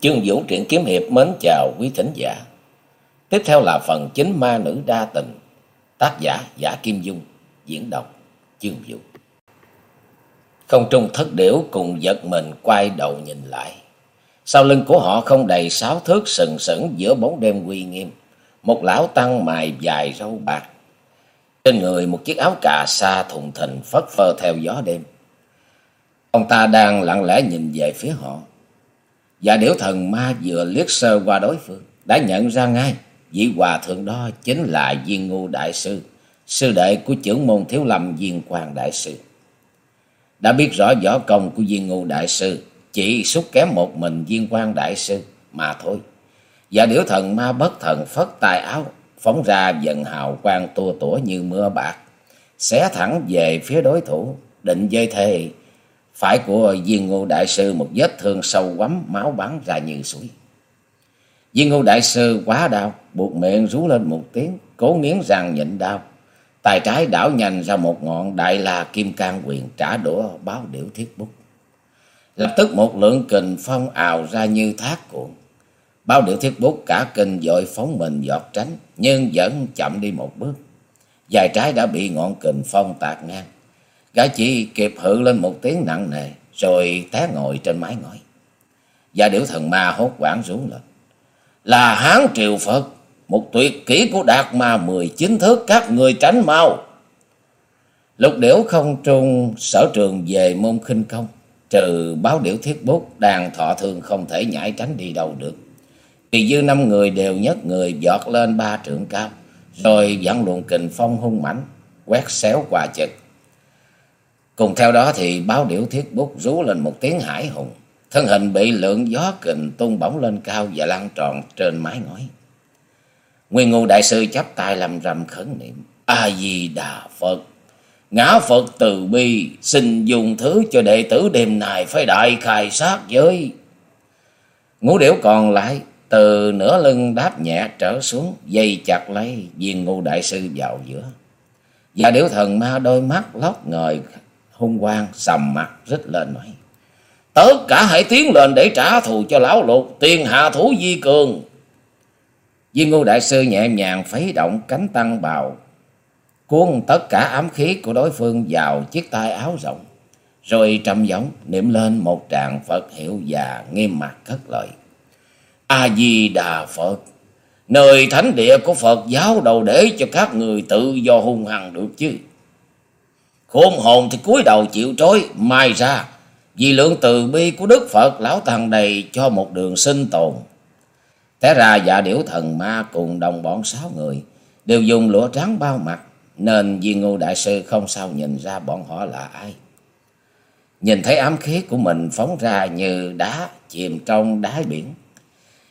Chương Vũ truyện kiếm hiệp mến chào quý thính giả. Tiếp theo là phần chính ma nữ đa tình, tác giả Giả Kim Dung, diễn đọc Chương Vũ. Không trung thất điểu cùng giật mình quay đầu nhìn lại. Sau lưng của họ không đầy sáu thước sừng sững giữa bóng đêm uy nghiêm. Một lão tăng mài dài râu bạc. Trên người một chiếc áo cà sa thùng thình phất phơ theo gió đêm. Ông ta đang lặng lẽ nhìn về phía họ. Và điểu thần ma vừa liếc sơ qua đối phương, đã nhận ra ngay vị hòa thượng đó chính là Viên Ngu Đại Sư, sư đệ của trưởng môn thiếu lâm Viên Quang Đại Sư. Đã biết rõ võ công của Viên Ngu Đại Sư, chỉ xúc kém một mình Viên Quang Đại Sư mà thôi. Và điểu thần ma bất thần phất tay áo, phóng ra dần hào quang tua tủa như mưa bạc, xé thẳng về phía đối thủ, định dây thề phải của viên ngô đại sư một vết thương sâu quắm máu bắn ra như suối. Viên ngô đại sư quá đau, buộc miệng rú lên một tiếng, cố nghiến răng nhịn đau. tay trái đảo nhanh ra một ngọn đại la kim can quyền trả đũa báo điểu thiết bút. Lập tức một lượng kình phong ào ra như thác cuộn. Báo điểu thiết bút cả kinh dội phóng mình giọt tránh, nhưng vẫn chậm đi một bước. Dài trái đã bị ngọn kình phong tạt ngang. Gã chỉ kịp hự lên một tiếng nặng nề, rồi té ngồi trên mái ngói. Và điểu thần ma hốt quảng rú lên. Là Hán Triều Phật, một tuyệt kỹ của Đạt Ma mười chín thước các người tránh mau. Lục điểu không trung sở trường về môn khinh công, trừ báo điểu thiết bút đàn thọ thường không thể nhảy tránh đi đâu được. Thì dư năm người đều nhất người giọt lên ba trượng cao, rồi dẫn luồng kình phong hung mãnh quét xéo qua chực. Cùng theo đó thì báo điểu thiết bút rú lên một tiếng hải hùng. Thân hình bị lượng gió kình tung bổng lên cao và lan tròn trên mái ngói. Nguyên ngu đại sư chắp tay làm rầm khấn niệm. A-di-đà Phật. Ngã Phật từ bi, xin dùng thứ cho đệ tử đêm này phải đại khai sát giới. Ngũ điểu còn lại từ nửa lưng đáp nhẹ trở xuống, dây chặt lấy viên ngu đại sư vào giữa. Và điểu thần ma đôi mắt lóc ngời hung quang sầm mặt rít lên nói. Tất cả hãy tiến lên để trả thù cho lão lục, tiền hạ thủ di cường. Di ngô đại sư nhẹ nhàng phấy động cánh tăng bào, cuốn tất cả ám khí của đối phương vào chiếc tay áo rộng, rồi trầm giọng niệm lên một tràng Phật hiệu và nghiêm mặt cất lời. A-di-đà Phật, nơi thánh địa của Phật giáo đầu để cho các người tự do hung hăng được chứ. Khôn hồn thì cúi đầu chịu trói, mai ra, vì lượng từ bi của Đức Phật lão thằng đầy cho một đường sinh tồn. Thế ra dạ điểu thần ma cùng đồng bọn sáu người đều dùng lụa trắng bao mặt, nên Di Ngô Đại Sư không sao nhìn ra bọn họ là ai. Nhìn thấy ám khí của mình phóng ra như đá chìm trong đáy biển.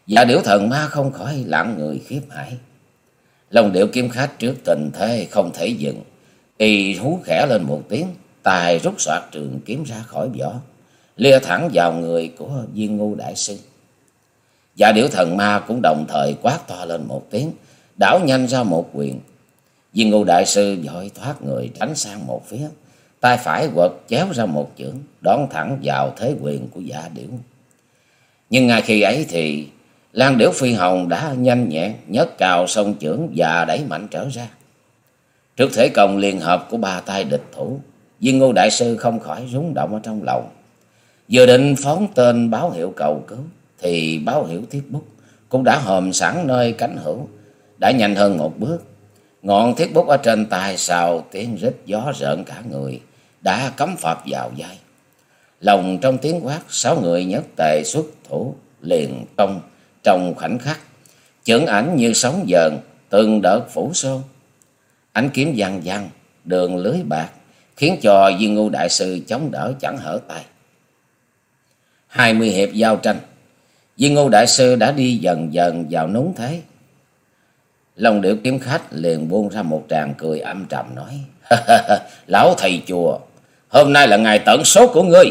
Dạ điểu thần ma không khỏi lặng người khiếp hải. Lòng điệu kiếm khách trước tình thế không thể dừng. Y hú khẽ lên một tiếng, tài rút soạt trường kiếm ra khỏi vỏ, lia thẳng vào người của viên ngu đại sư. Dạ điểu thần ma cũng đồng thời quát to lên một tiếng, đảo nhanh ra một quyền. Viên ngu đại sư vội thoát người tránh sang một phía, tay phải quật chéo ra một chưởng, đón thẳng vào thế quyền của dạ điểu. Nhưng ngay khi ấy thì Lan điểu phi hồng đã nhanh nhẹn nhấc cào sông chưởng và đẩy mạnh trở ra. Trước thể công liên hợp của ba tay địch thủ, viên ngô đại sư không khỏi rúng động ở trong lòng. Vừa định phóng tên báo hiệu cầu cứu, thì báo hiệu thiết bút cũng đã hòm sẵn nơi cánh hữu, đã nhanh hơn một bước. Ngọn thiết bút ở trên tay xào tiếng rít gió rợn cả người, đã cấm phập vào vai. Lòng trong tiếng quát, sáu người nhất tề xuất thủ, liền công trong khoảnh khắc. Chưởng ảnh như sóng dờn, từng đợt phủ xô Ánh kiếm văng văng, đường lưới bạc, khiến cho viên ngưu đại sư chống đỡ chẳng hở tay. Hai mươi hiệp giao tranh, viên ngưu đại sư đã đi dần dần vào núng thế. Long điệu kiếm khách liền buông ra một tràng cười âm trầm nói. Lão thầy chùa, hôm nay là ngày tận số của ngươi.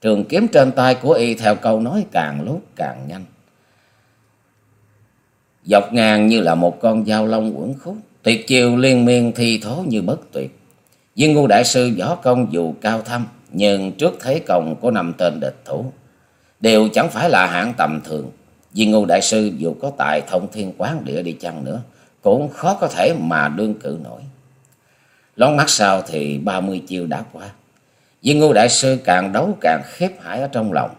Trường kiếm trên tay của y theo câu nói càng lúc càng nhanh. Dọc ngang như là một con dao long quẩn khúc. Tuyệt chiều liên miên thi thố như bất tuyệt. Viên ngu đại sư võ công dù cao thâm, nhưng trước thế công của năm tên địch thủ. đều chẳng phải là hạng tầm thường. Vì Ngô Đại Sư dù có tài thông thiên quán địa đi chăng nữa, cũng khó có thể mà đương cử nổi. Lón mắt sau thì ba mươi chiêu đã qua. Viên Ngô Đại Sư càng đấu càng khiếp hãi ở trong lòng.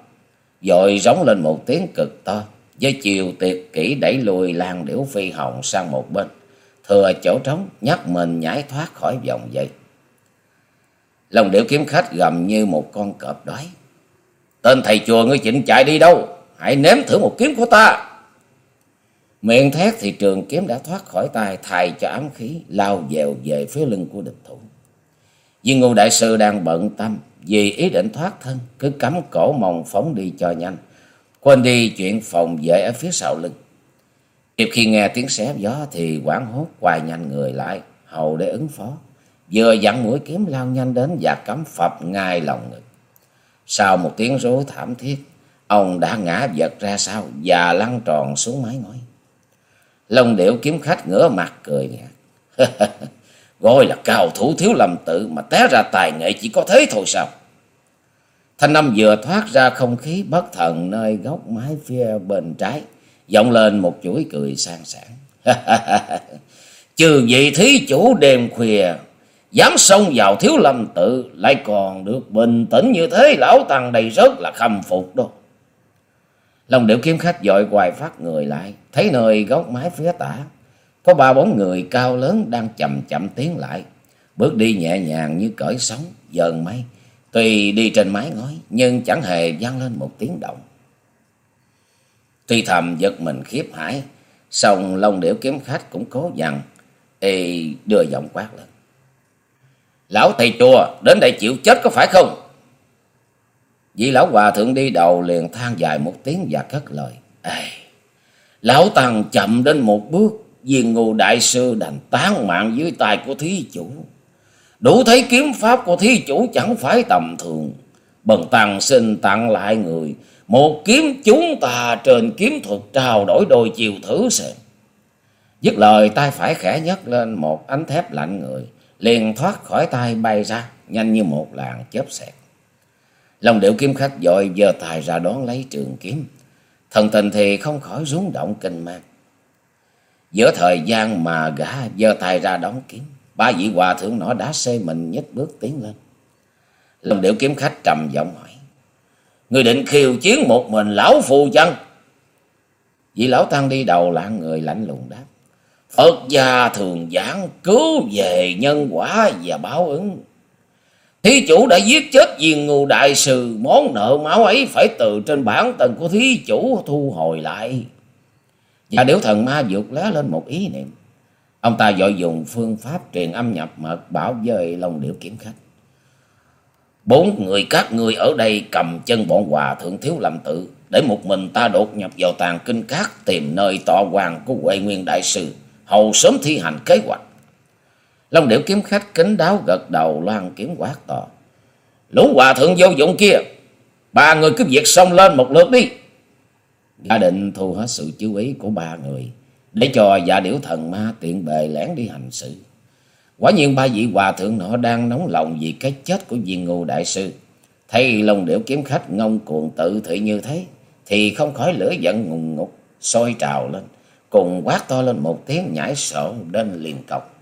dội giống lên một tiếng cực to, với chiều tuyệt kỹ đẩy lùi lan điểu phi hồng sang một bên. Thừa chỗ trống, nhấc mình nhảy thoát khỏi vòng dây. Lòng điểu kiếm khách gầm như một con cọp đói. Tên thầy chùa ngươi chịnh chạy đi đâu? Hãy nếm thử một kiếm của ta. Miệng thét thì trường kiếm đã thoát khỏi tay thay cho ám khí lao dèo về phía lưng của địch thủ. Viên ngô đại sư đang bận tâm vì ý định thoát thân cứ cắm cổ mòng phóng đi cho nhanh. Quên đi chuyện phòng vệ ở phía sau lưng. Kịp khi nghe tiếng xé gió thì quảng hốt quay nhanh người lại hầu để ứng phó. Vừa dặn mũi kiếm lao nhanh đến và cắm phập ngay lòng ngực. Sau một tiếng rối thảm thiết, ông đã ngã vật ra sau và lăn tròn xuống mái ngói. Long điệu kiếm khách ngửa mặt cười nhạt. Gọi là cao thủ thiếu lầm tự mà té ra tài nghệ chỉ có thế thôi sao? Thanh âm vừa thoát ra không khí bất thần nơi góc mái phía bên trái, vọng lên một chuỗi cười sang sảng. Trừ vị thí chủ đêm khuya, dám xông vào thiếu lâm tự, lại còn được bình tĩnh như thế, lão tăng đây rất là khâm phục đó. Lòng điệu kiếm khách dội hoài phát người lại, thấy nơi góc mái phía tả, có ba bốn người cao lớn đang chậm chậm tiến lại, bước đi nhẹ nhàng như cởi sóng, dờn mây. Tuy đi trên mái ngói, nhưng chẳng hề vang lên một tiếng động. Tuy thầm giật mình khiếp hải, song Long điểu kiếm khách cũng cố dằn, y đưa giọng quát lên. Lão thầy chùa, đến đây chịu chết có phải không? Vị lão hòa thượng đi đầu liền than dài một tiếng và cất lời. Ê, lão tăng chậm đến một bước, viên ngô đại sư đành tán mạng dưới tay của thí chủ. Đủ thấy kiếm pháp của thí chủ chẳng phải tầm thường. Bần tăng xin tặng lại người, một kiếm chúng ta trên kiếm thuật trao đổi đôi chiều thử xem. Dứt lời tay phải khẽ nhấc lên một ánh thép lạnh người, liền thoát khỏi tay bay ra, nhanh như một làn chớp xẹt. lòng điệu kiếm khách dội giơ tài ra đón lấy trường kiếm. Thần tình thì không khỏi rúng động kinh mang. Giữa thời gian mà gã giơ tay ra đón kiếm, ba vị hòa thượng nọ đã xê mình nhất bước tiến lên. lòng điệu kiếm khách trầm giọng hỏi. Người định khiêu chiến một mình lão phù chăng? Vị lão tăng đi đầu lạng người lạnh lùng đáp. Phật gia thường giảng cứu về nhân quả và báo ứng. Thí chủ đã giết chết viên ngưu đại sư, món nợ máu ấy phải từ trên bản tầng của thí chủ thu hồi lại. Và điểu thần ma vượt lá lên một ý niệm. Ông ta dội dùng phương pháp truyền âm nhập mật bảo với lòng điệu kiểm khách. Bốn người các ngươi ở đây cầm chân bọn hòa thượng thiếu làm tự, để một mình ta đột nhập vào tàn kinh cát tìm nơi tọa hoàng của Huệ Nguyên Đại Sư, hầu sớm thi hành kế hoạch. Long điệu kiếm khách kính đáo gật đầu loan kiếm quát to. Lũ hòa thượng vô dụng kia, ba người cứ việc xông lên một lượt đi. Gia định thu hết sự chú ý của ba người, để cho dạ điểu thần ma tiện bề lén đi hành sự. Quả nhiên ba vị hòa thượng nọ đang nóng lòng vì cái chết của viên ngô đại sư. Thấy lòng điệu kiếm khách ngông cuồng tự thị như thế, thì không khỏi lửa giận ngùng ngục, sôi trào lên, cùng quát to lên một tiếng nhảy sổ đến liền cọc.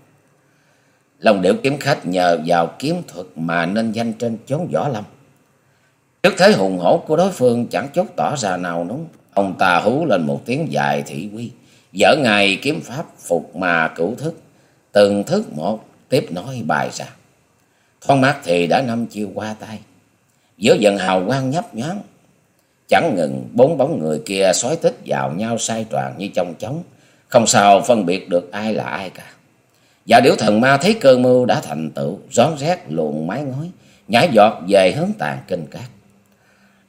Lòng điệu kiếm khách nhờ vào kiếm thuật mà nên danh trên chốn võ lâm. Trước thế hùng hổ của đối phương chẳng chút tỏ ra nào núng. Ông ta hú lên một tiếng dài thị quy. Dở ngài kiếm pháp phục mà cửu thức. Từng thức một tiếp nói bài ra. Thoáng mắt thì đã năm chiêu qua tay. Giữa dần hào quang nhấp nhoáng. Chẳng ngừng bốn bóng người kia xói tích vào nhau sai tròn như trong chóng. Không sao phân biệt được ai là ai cả. Dạ điểu thần ma thấy cơn mưu đã thành tựu, rón rét luồn mái ngói, nhảy giọt về hướng tàn kinh cát.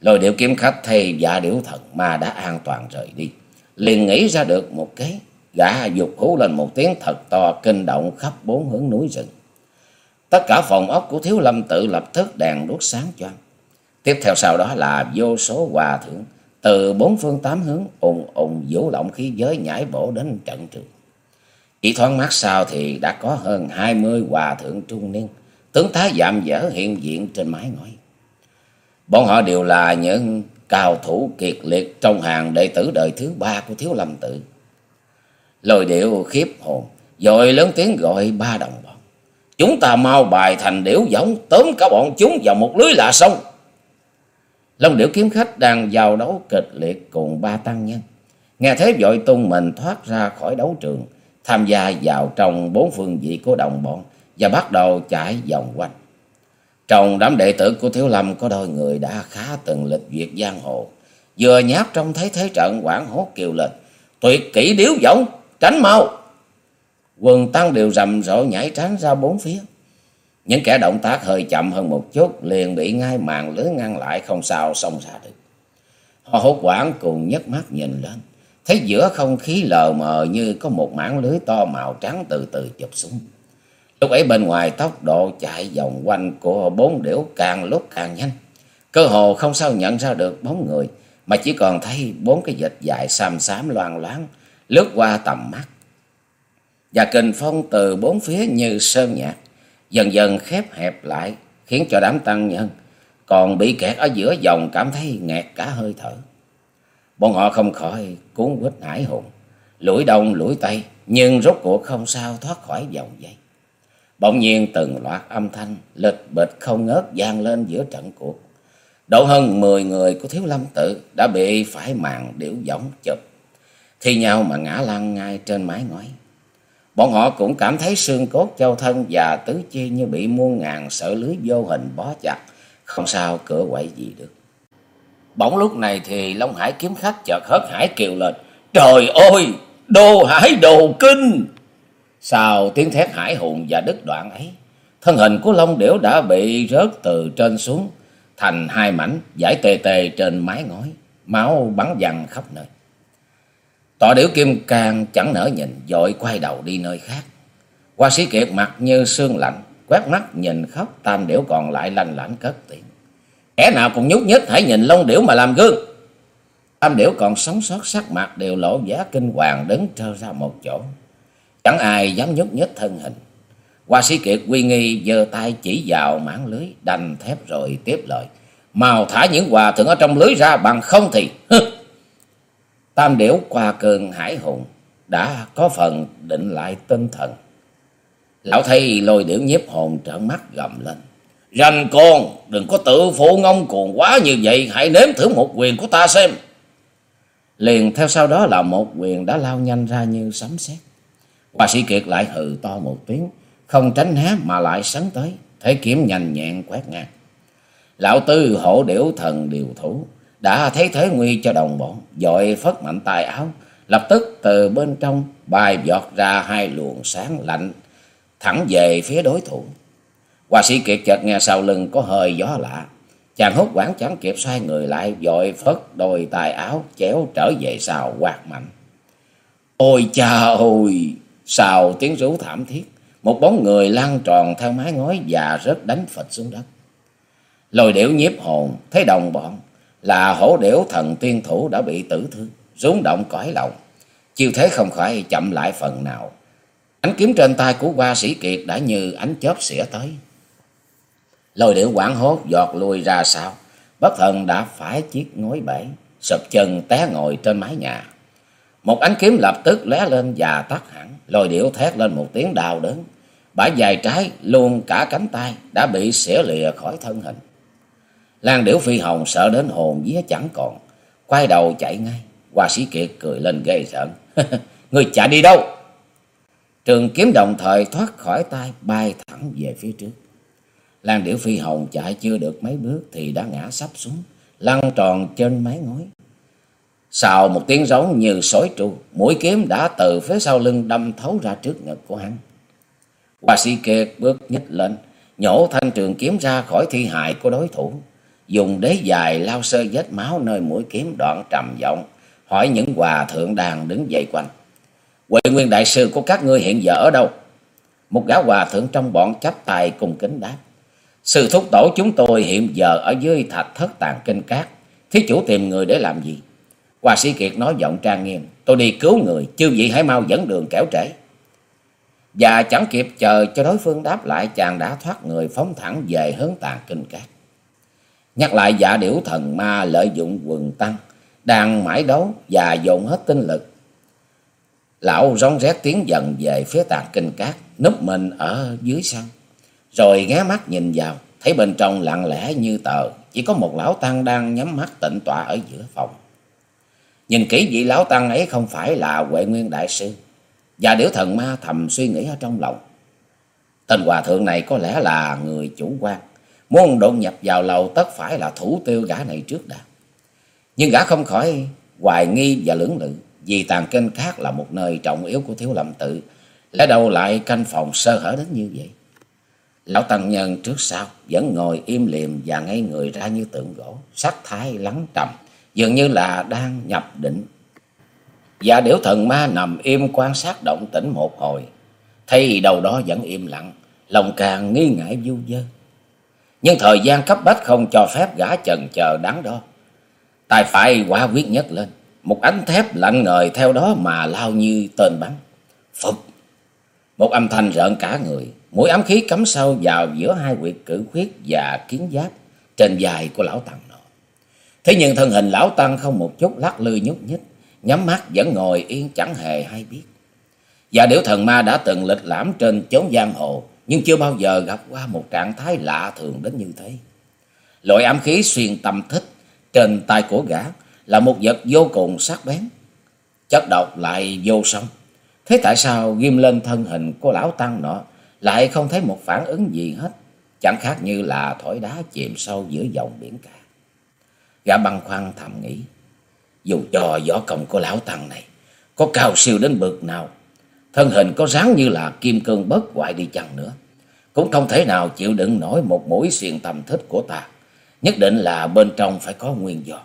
Lôi điệu kiếm khách thì dạ điểu thần ma đã an toàn rời đi. Liền nghĩ ra được một cái gã dục hú lên một tiếng thật to kinh động khắp bốn hướng núi rừng. Tất cả phòng ốc của thiếu lâm tự lập tức đèn đốt sáng choang. Tiếp theo sau đó là vô số hòa thượng từ bốn phương tám hướng ùng ùng vũ động khí giới nhảy bổ đến trận trường. Chỉ thoáng mắt sau thì đã có hơn hai mươi hòa thượng trung niên, tướng thái giảm dở hiện diện trên mái ngói. Bọn họ đều là những cao thủ kiệt liệt trong hàng đệ tử đời thứ ba của Thiếu Lâm Tự. Lôi điệu khiếp hồn, rồi lớn tiếng gọi ba đồng bọn. Chúng ta mau bài thành điểu giống, tóm cả bọn chúng vào một lưới lạ xong. Long điểu kiếm khách đang giao đấu kịch liệt cùng ba tăng nhân. Nghe thế vội tung mình thoát ra khỏi đấu trường, tham gia vào trong bốn phương vị của đồng bọn và bắt đầu chạy vòng quanh. Trong đám đệ tử của Thiếu Lâm có đôi người đã khá từng lịch duyệt giang hồ. Vừa nhát trong thấy thế trận quảng hốt kêu lên. Tuyệt kỹ điếu giống, tránh mau. Quần tăng đều rầm rộ nhảy tránh ra bốn phía. Những kẻ động tác hơi chậm hơn một chút liền bị ngay màn lưới ngăn lại không sao xông ra được. Họ hốt hoảng cùng nhấc mắt nhìn lên. Thấy giữa không khí lờ mờ như có một mảng lưới to màu trắng từ từ chụp xuống. Lúc ấy bên ngoài tốc độ chạy vòng quanh của bốn điểu càng lúc càng nhanh. Cơ hồ không sao nhận ra được bóng người, mà chỉ còn thấy bốn cái vệt dài xám xám loang loáng lướt qua tầm mắt. Và kình phong từ bốn phía như sơn nhạc, dần dần khép hẹp lại, khiến cho đám tăng nhân còn bị kẹt ở giữa dòng cảm thấy nghẹt cả hơi thở. Bọn họ không khỏi cuốn quýt hải hùng, lũi đông lũi tây, nhưng rốt cuộc không sao thoát khỏi vòng dây. Bỗng nhiên từng loạt âm thanh lịch bịch không ngớt vang lên giữa trận cuộc. Độ hơn mười người của Thiếu Lâm Tự đã bị phải màn điểu võng chụp, thi nhau mà ngã lăn ngay trên mái ngói. Bọn họ cũng cảm thấy xương cốt châu thân và tứ chi như bị muôn ngàn sợi lưới vô hình bó chặt, không sao cửa quậy gì được. Bỗng lúc này thì Long Hải kiếm khách chợt hớt hải kêu lên, Trời ơi, đồ hải đồ kinh! Sau tiếng thét hải hùng và đứt đoạn ấy, thân hình của Long Điểu đã bị rớt từ trên xuống, thành hai mảnh giải tê tê trên mái ngói, máu bắn văng khắp nơi. Tọa điểu kim càng chẳng nỡ nhìn, dội quay đầu đi nơi khác. Hoa sĩ kiệt mặt như sương lạnh, quét mắt nhìn khóc, tam điểu còn lại lanh lảnh cất tiếng. Kẻ nào cũng nhúc nhích hãy nhìn lông Điểu mà làm gương. Tam điểu còn sống sót sắc mặt đều lộ giá kinh hoàng đứng trơ ra một chỗ. Chẳng ai dám nhúc nhích thân hình. Hoa sĩ kiệt quy nghi giơ tay chỉ vào mảng lưới đành thép rồi tiếp lời. Màu thả những hòa thượng ở trong lưới ra bằng không thì... Tam điểu qua cơn hải hùng đã có phần định lại tinh thần. Lão thầy lôi điểu nhiếp hồn trợn mắt gầm lên. Rành con, đừng có tự phụ ngông cuồng quá như vậy, hãy nếm thử một quyền của ta xem. Liền theo sau đó là một quyền đã lao nhanh ra như sấm sét. Hòa sĩ Kiệt lại hừ to một tiếng, không tránh né mà lại sấn tới, thế kiếm nhanh nhẹn quét ngang. Lão Tư hổ điểu thần điều thủ, đã thấy thế nguy cho đồng bọn, dội phất mạnh tay áo, lập tức từ bên trong bài giọt ra hai luồng sáng lạnh, thẳng về phía đối thủ. Hoa sĩ Kiệt chợt nghe sau lưng có hơi gió lạ, chàng hốt quảng chẳng kịp xoay người lại, dội phất đôi tay áo chéo trở về sau quạt mạnh. Ôi cha ôi! Sau tiếng rú thảm thiết, một bóng người lăn tròn theo mái ngói và rớt đánh phịch xuống đất. Lôi điểu nhiếp hồn, thấy đồng bọn là hổ điểu thần tiên thủ đã bị tử thương, rúng động cõi lòng. Chiêu thế không khỏi chậm lại phần nào. Ánh kiếm trên tay của hoa sĩ kiệt đã như ánh chớp xỉa tới. Lôi điểu quảng hốt giọt lui ra sau, bất thần đã phải chiếc ngói bể, sụp chân té ngồi trên mái nhà. Một ánh kiếm lập tức lóe lên và tắt hẳn, lôi điểu thét lên một tiếng đau đớn. Bả dài trái luôn cả cánh tay đã bị xỉa lìa khỏi thân hình. Lan điểu phi hồng sợ đến hồn vía chẳng còn, quay đầu chạy ngay. Hoa sĩ kiệt cười lên ghê rợn. Người chạy đi đâu? Trường kiếm đồng thời thoát khỏi tay bay thẳng về phía trước. Lan điểu phi hồng chạy chưa được mấy bước thì đã ngã sắp xuống, lăn tròn trên mái ngói. Sau một tiếng rống như sói tru, mũi kiếm đã từ phía sau lưng đâm thấu ra trước ngực của hắn. Hoa sĩ kiệt bước nhích lên, nhổ thanh trường kiếm ra khỏi thi hại của đối thủ, dùng đế dài lao sơ vết máu nơi mũi kiếm đoạn trầm giọng, hỏi những hòa thượng đang đứng dậy quanh. Huệ nguyên đại sư của các ngươi hiện giờ ở đâu? Một gã hòa thượng trong bọn chắp tay cùng kính đáp. Sư thúc tổ chúng tôi hiện giờ ở dưới thạch thất tàn kinh cát. Thí chủ tìm người để làm gì? hòa sĩ Kiệt nói giọng trang nghiêm. Tôi đi cứu người, chư vị hãy mau dẫn đường kéo trễ. Và chẳng kịp chờ cho đối phương đáp lại, chàng đã thoát người phóng thẳng về hướng tàn kinh cát. Nhắc lại giả điểu thần ma lợi dụng quần tăng, đang mãi đấu và dồn hết tinh lực. Lão rón rét tiến dần về phía tạc kinh cát, núp mình ở dưới sân. Rồi ghé mắt nhìn vào, thấy bên trong lặng lẽ như tờ, chỉ có một lão tăng đang nhắm mắt tịnh tọa ở giữa phòng. Nhìn kỹ vị lão tăng ấy không phải là Huệ Nguyên Đại Sư. Và điểu thần ma thầm suy nghĩ ở trong lòng. Tên hòa thượng này có lẽ là người chủ quan. Muốn đột nhập vào lầu tất phải là thủ tiêu gã này trước đã. Nhưng gã không khỏi hoài nghi và lưỡng lự. Vì tàn kênh khác là một nơi trọng yếu của thiếu lâm tự. Lẽ đâu lại canh phòng sơ hở đến như vậy. Lão Tăng Nhân trước sau vẫn ngồi im liềm và ngay người ra như tượng gỗ. Sắc thái lắng trầm. Dường như là đang nhập định. Và điểu thần ma nằm im quan sát động tĩnh một hồi. Thấy đầu đó vẫn im lặng. Lòng càng nghi ngại du dơ. Nhưng thời gian cấp bách không cho phép gã chần chờ đáng đo. Tài phải quả quyết nhất lên. Một ánh thép lạnh ngời theo đó mà lao như tên bắn. Phục! Một âm thanh rợn cả người. Mũi ám khí cắm sâu vào giữa hai quyệt cử khuyết và kiến giáp trên dài của lão tăng nọ. Thế nhưng thân hình lão tăng không một chút lắc lư nhúc nhích. Nhắm mắt vẫn ngồi yên chẳng hề hay biết. Và điểu thần ma đã từng lịch lãm trên chốn giang hồ. Nhưng chưa bao giờ gặp qua một trạng thái lạ thường đến như thế. Loại ám khí xuyên tâm thích trên tay của gã là một vật vô cùng sắc bén. Chất độc lại vô song. Thế tại sao ghim lên thân hình của lão tăng nọ lại không thấy một phản ứng gì hết? Chẳng khác như là thổi đá chìm sâu giữa dòng biển cả. Gã băng khoăn thầm nghĩ. Dù cho võ công của lão tăng này có cao siêu đến bực nào, thân hình có ráng như là kim cương bất hoại đi chăng nữa, cũng không thể nào chịu đựng nổi một mũi xiềng tầm thích của ta. Nhất định là bên trong phải có nguyên do.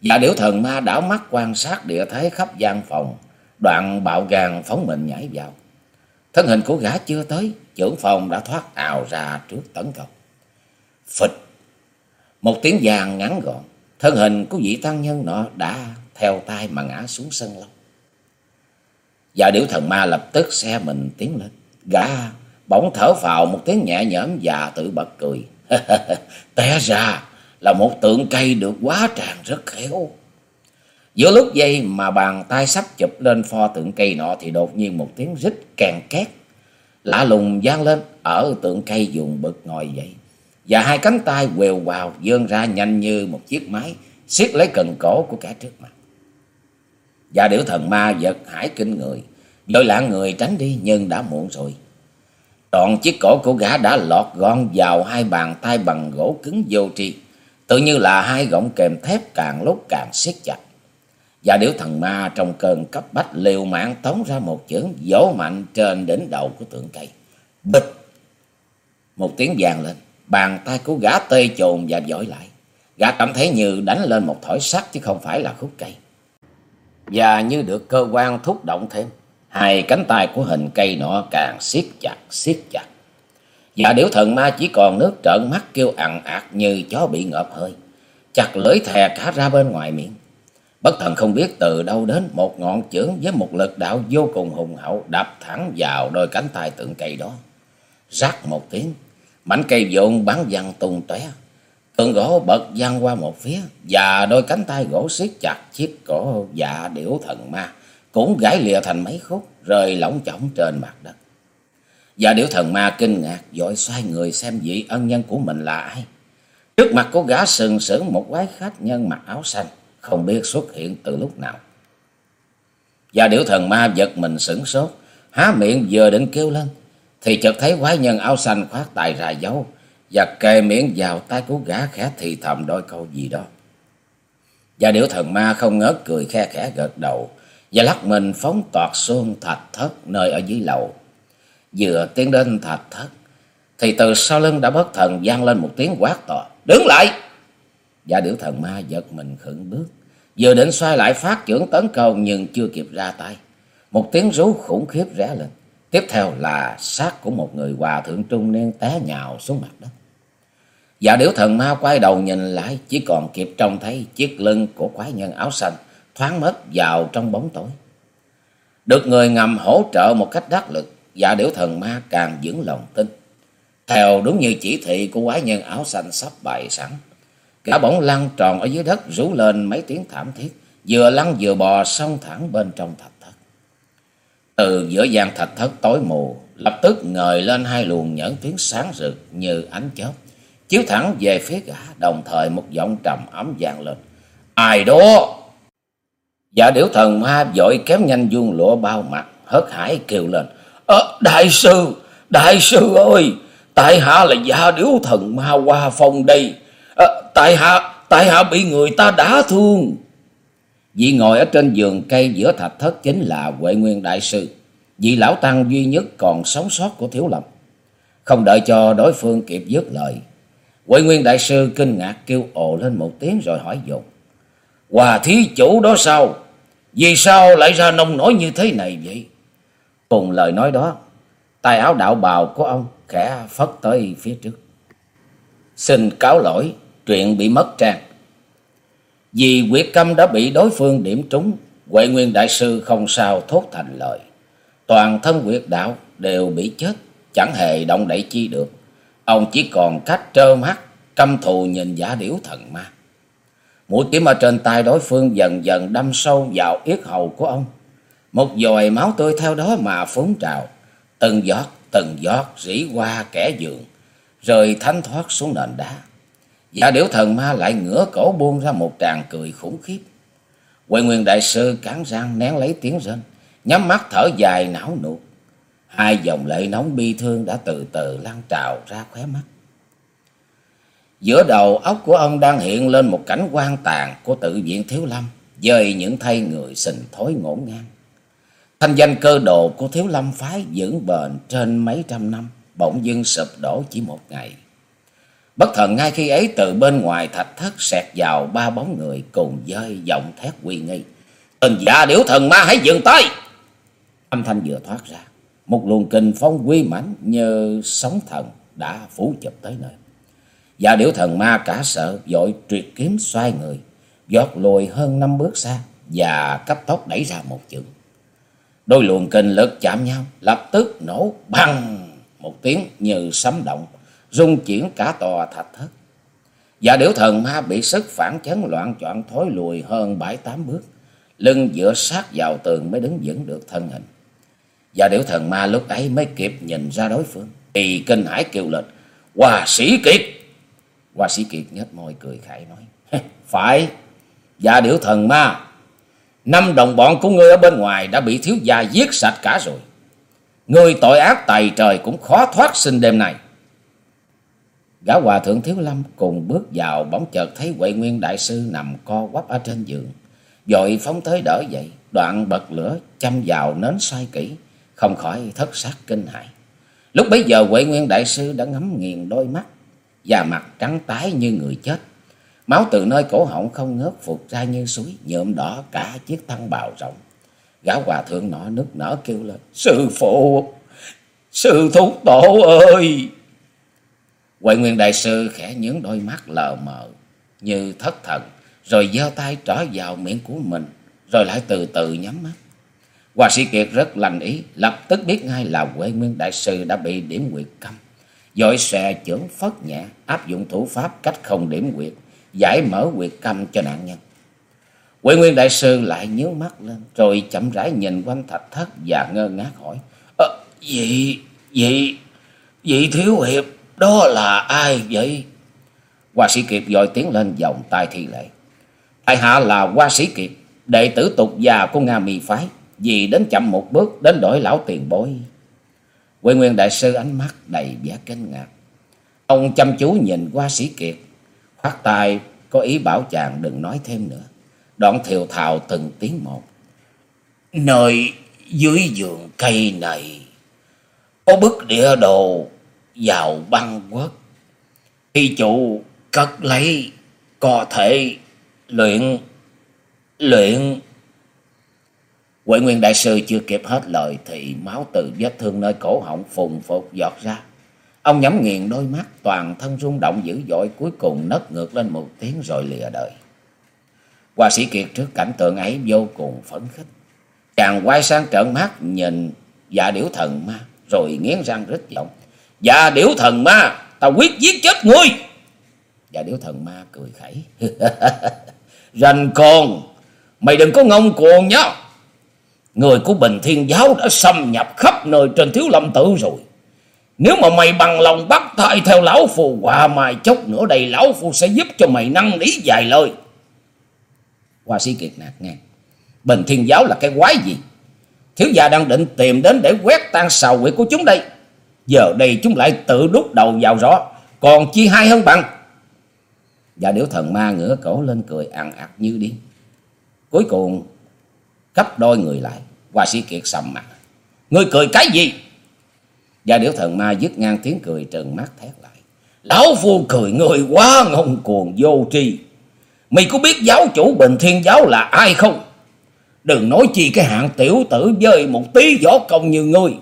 Dạ điểu thần ma đảo mắt quan sát địa thế khắp gian phòng, đoạn bạo gan phóng mình nhảy vào. Thân hình của gã chưa tới, trưởng phòng đã thoát ào ra trước tấn công. Phịch! Một tiếng vàng ngắn gọn, thân hình của vị tăng nhân nọ đã theo tay mà ngã xuống sân lâu và điểu thần ma lập tức xe mình tiến lên. Gã bỗng thở vào một tiếng nhẹ nhõm và tự bật cười. Té ra là một tượng cây được quá tràn rất khéo. Giữa lúc dây mà bàn tay sắp chụp lên pho tượng cây nọ thì đột nhiên một tiếng rít kèn két. Lạ lùng gian lên ở tượng cây dùng bực ngồi dậy. Và hai cánh tay quèo vào vươn ra nhanh như một chiếc máy, siết lấy cần cổ của kẻ trước mặt. Và điểu thần ma giật hải kinh người. Rồi lạ người tránh đi nhưng đã muộn rồi. Trọn chiếc cổ của gã đã lọt gọn vào hai bàn tay bằng gỗ cứng vô tri. Tự như là hai gọng kềm thép càng lúc càng siết chặt. Và điểu thần ma trong cơn cấp bách liều mạng tống ra một chưởng vỗ mạnh trên đỉnh đầu của tượng cây. Bịch! Một tiếng vàng lên, bàn tay của gã tê chồn và dội lại. Gã cảm thấy như đánh lên một thỏi sắt chứ không phải là khúc cây. Và như được cơ quan thúc động thêm, hai cánh tay của hình cây nọ càng siết chặt, siết chặt. Và điểu thần ma chỉ còn nước trợn mắt kêu ằn ạt như chó bị ngợp hơi, chặt lưỡi thè cả ra bên ngoài miệng. Bất thần không biết từ đâu đến một ngọn chưởng với một lực đạo vô cùng hùng hậu đập thẳng vào đôi cánh tay tượng cây đó. Rắc một tiếng, mảnh cây vụn bắn văng tung tóe. Tượng gỗ bật văng qua một phía và đôi cánh tay gỗ siết chặt chiếc cổ dạ điểu thần ma cũng gãy lìa thành mấy khúc rơi lỏng chỏng trên mặt đất. Dạ điểu thần ma kinh ngạc dội xoay người xem vị ân nhân của mình là ai. Trước mặt của gã sừng sững một quái khách nhân mặc áo xanh không biết xuất hiện từ lúc nào. Và điểu thần ma giật mình sửng sốt, há miệng vừa định kêu lên, thì chợt thấy quái nhân áo xanh khoát tay ra dấu, và kề miệng vào tay của gã khẽ thì thầm đôi câu gì đó. Và điểu thần ma không ngớt cười khe khẽ gật đầu, và lắc mình phóng toạt xuống thạch thất nơi ở dưới lầu. Vừa tiến đến thạch thất, thì từ sau lưng đã bất thần vang lên một tiếng quát to, đứng lại! và điểu thần ma giật mình khựng bước. Vừa định xoay lại phát trưởng tấn công nhưng chưa kịp ra tay. Một tiếng rú khủng khiếp rẽ lên. Tiếp theo là xác của một người hòa thượng trung niên té nhào xuống mặt đất. Dạ điểu thần ma quay đầu nhìn lại chỉ còn kịp trông thấy chiếc lưng của quái nhân áo xanh thoáng mất vào trong bóng tối. Được người ngầm hỗ trợ một cách đắc lực, dạ điểu thần ma càng vững lòng tin. Theo đúng như chỉ thị của quái nhân áo xanh sắp bày sẵn. Cả bỗng lăn tròn ở dưới đất rú lên mấy tiếng thảm thiết. Vừa lăn vừa bò song thẳng bên trong thạch thất. Từ giữa gian thạch thất tối mù. Lập tức ngời lên hai luồng nhẫn tiếng sáng rực như ánh chớp. Chiếu thẳng về phía gã đồng thời một giọng trầm ấm vang lên. Ai đó? Dạ điểu thần ma vội kéo nhanh vuông lụa bao mặt. Hớt hải kêu lên. Ờ, đại sư, đại sư ơi! tại hạ là dạ gia điếu thần ma hoa phong đây à, tại hạ tại hạ bị người ta đã thương vị ngồi ở trên giường cây giữa thạch thất chính là huệ nguyên đại sư vị lão tăng duy nhất còn sống sót của thiếu lâm không đợi cho đối phương kịp dứt lời huệ nguyên đại sư kinh ngạc kêu ồ lên một tiếng rồi hỏi dồn hòa thí chủ đó sao vì sao lại ra nông nổi như thế này vậy cùng lời nói đó tay áo đạo bào của ông khẽ phất tới phía trước. Xin cáo lỗi, chuyện bị mất trang. Vì quyết câm đã bị đối phương điểm trúng, Huệ Nguyên Đại Sư không sao thốt thành lời. Toàn thân quyết đạo đều bị chết, chẳng hề động đậy chi được. Ông chỉ còn cách trơ mắt, căm thù nhìn giả điểu thần ma. Mũi kiếm ở trên tay đối phương dần dần đâm sâu vào yết hầu của ông. Một dòi máu tươi theo đó mà phúng trào, từng giọt từng giọt rỉ qua kẻ giường, rồi thanh thoát xuống nền đá. Giả điểu thần ma lại ngửa cổ buông ra một tràng cười khủng khiếp. Quay nguyên đại sư cắn răng nén lấy tiếng rên, nhắm mắt thở dài não nuột. Hai dòng lệ nóng bi thương đã từ từ lan trào ra khóe mắt. Giữa đầu óc của ông đang hiện lên một cảnh quan tàn của tự viện Thiếu Lâm, dời những thay người sình thối ngổn ngang. Thanh danh cơ đồ của Thiếu Lâm Phái dưỡng bền trên mấy trăm năm, bỗng dưng sụp đổ chỉ một ngày. Bất thần ngay khi ấy từ bên ngoài thạch thất xẹt vào ba bóng người cùng dơi giọng thét quy nghi. Tình giả điểu thần ma hãy dừng tay! Âm thanh vừa thoát ra, một luồng kinh phong quy mãnh như sóng thần đã phủ chụp tới nơi. Và điểu thần ma cả sợ, vội triệt kiếm xoay người, giọt lùi hơn năm bước xa và cấp tốc đẩy ra một chừng. Đôi luồng kinh lực chạm nhau, lập tức nổ bằng một tiếng như sấm động, rung chuyển cả tòa thạch thất. Và điểu thần ma bị sức phản chấn loạn choạng thối lùi hơn bảy tám bước, lưng dựa sát vào tường mới đứng vững được thân hình. Và điểu thần ma lúc ấy mới kịp nhìn ra đối phương, thì kinh hãi kêu lên, Hòa sĩ kiệt! Hòa sĩ kiệt nhếch môi cười khải nói, Phải, và điểu thần ma Năm đồng bọn của ngươi ở bên ngoài đã bị thiếu gia giết sạch cả rồi. Ngươi tội ác tày trời cũng khó thoát sinh đêm này. Gã hòa thượng Thiếu Lâm cùng bước vào bóng chợt thấy Huệ Nguyên Đại Sư nằm co quắp ở trên giường. Dội phóng tới đỡ dậy, đoạn bật lửa châm vào nến sai kỹ, không khỏi thất sắc kinh hại. Lúc bấy giờ Huệ Nguyên Đại Sư đã ngắm nghiền đôi mắt, và mặt trắng tái như người chết. Máu từ nơi cổ họng không ngớt phục ra như suối, nhuộm đỏ cả chiếc tăng bào rộng. Gã hòa thượng nọ nức nở kêu lên, Sư phụ, sư thúc tổ ơi! Huệ Nguyên Đại Sư khẽ nhướng đôi mắt lờ mờ, như thất thần, rồi giơ tay trở vào miệng của mình, rồi lại từ từ nhắm mắt. Hòa sĩ Kiệt rất lành ý, lập tức biết ngay là Huệ Nguyên Đại Sư đã bị điểm quyệt câm. Dội xòe chưởng phất nhẹ, áp dụng thủ pháp cách không điểm quyệt, giải mở quyệt câm cho nạn nhân. Huệ Nguyên Đại Sư lại nhớ mắt lên, rồi chậm rãi nhìn quanh thạch thất và ngơ ngác hỏi. Ờ, vị, vị, vị thiếu hiệp, đó là ai vậy? Hoa sĩ Kiệt dội tiến lên vòng tay thi lệ. Tại hạ là Hoa sĩ Kiệt, đệ tử tục già của Nga mì phái, vì đến chậm một bước đến đổi lão tiền bối. Quế Nguyên Đại Sư ánh mắt đầy vẻ kinh ngạc. Ông chăm chú nhìn qua sĩ Kiệt, khoát tay có ý bảo chàng đừng nói thêm nữa. Đoạn thiều thào từng tiếng một. Nơi dưới giường cây này có bức địa đồ vào băng quốc. khi chủ cất lấy có thể luyện luyện Huệ Nguyên Đại Sư chưa kịp hết lời thì máu từ vết thương nơi cổ họng phùng phột giọt ra. Ông nhắm nghiền đôi mắt, toàn thân rung động dữ dội, cuối cùng nấc ngược lên một tiếng rồi lìa đời. hòa sĩ Kiệt trước cảnh tượng ấy vô cùng phấn khích. Chàng quay sang trợn mắt nhìn dạ điểu thần ma, rồi nghiến răng rít giọng. Dạ điểu thần ma, ta quyết giết chết ngươi. Dạ điểu thần ma cười khẩy. Rành con, mày đừng có ngông cuồng nhá. Người của Bình Thiên Giáo đã xâm nhập khắp nơi trên Thiếu Lâm Tự rồi. Nếu mà mày bằng lòng bắt tay theo lão phù, hòa mai chốc nữa đây lão phù sẽ giúp cho mày năng lý dài lời. Hoa sĩ kiệt nạt nghe. Bình Thiên Giáo là cái quái gì? Thiếu gia đang định tìm đến để quét tan sào quyệt của chúng đây. Giờ đây chúng lại tự đút đầu vào rõ. Còn chi hai hơn bằng. Và điểu thần ma ngửa cổ lên cười ằn ạt như điên. Cuối cùng cấp đôi người lại. Hoa sĩ kiệt sầm mặt. Ngươi cười cái gì? Và điểu thần ma dứt ngang tiếng cười trừng mắt thét lại. Lão phu cười người quá ngông cuồng vô tri. Mày có biết giáo chủ Bình Thiên Giáo là ai không? Đừng nói chi cái hạng tiểu tử với một tí võ công như ngươi.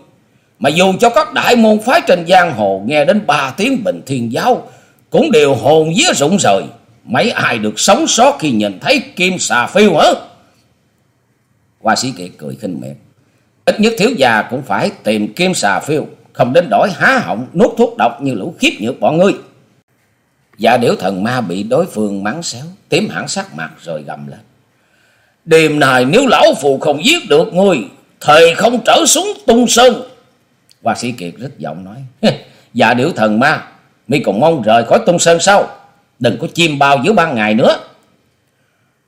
Mà dù cho các đại môn phái trên giang hồ nghe đến ba tiếng Bình Thiên Giáo, cũng đều hồn vía rụng rời. Mấy ai được sống sót khi nhìn thấy kim xà phiêu hả? Hoa sĩ kiệt cười khinh miệt. Ít nhất thiếu già cũng phải tìm kim xà phiêu. Không đến đổi há họng nuốt thuốc độc như lũ khiếp nhược bọn ngươi. Dạ điểu thần ma bị đối phương mắng xéo. Tím hẳn sắc mặt rồi gầm lên. Đêm này nếu lão phù không giết được ngươi. Thầy không trở xuống tung sơn. Hoa sĩ Kiệt rất giọng nói. Dạ điểu thần ma. Mi còn mong rời khỏi tung sơn sao? Đừng có chim bao giữa ban ngày nữa.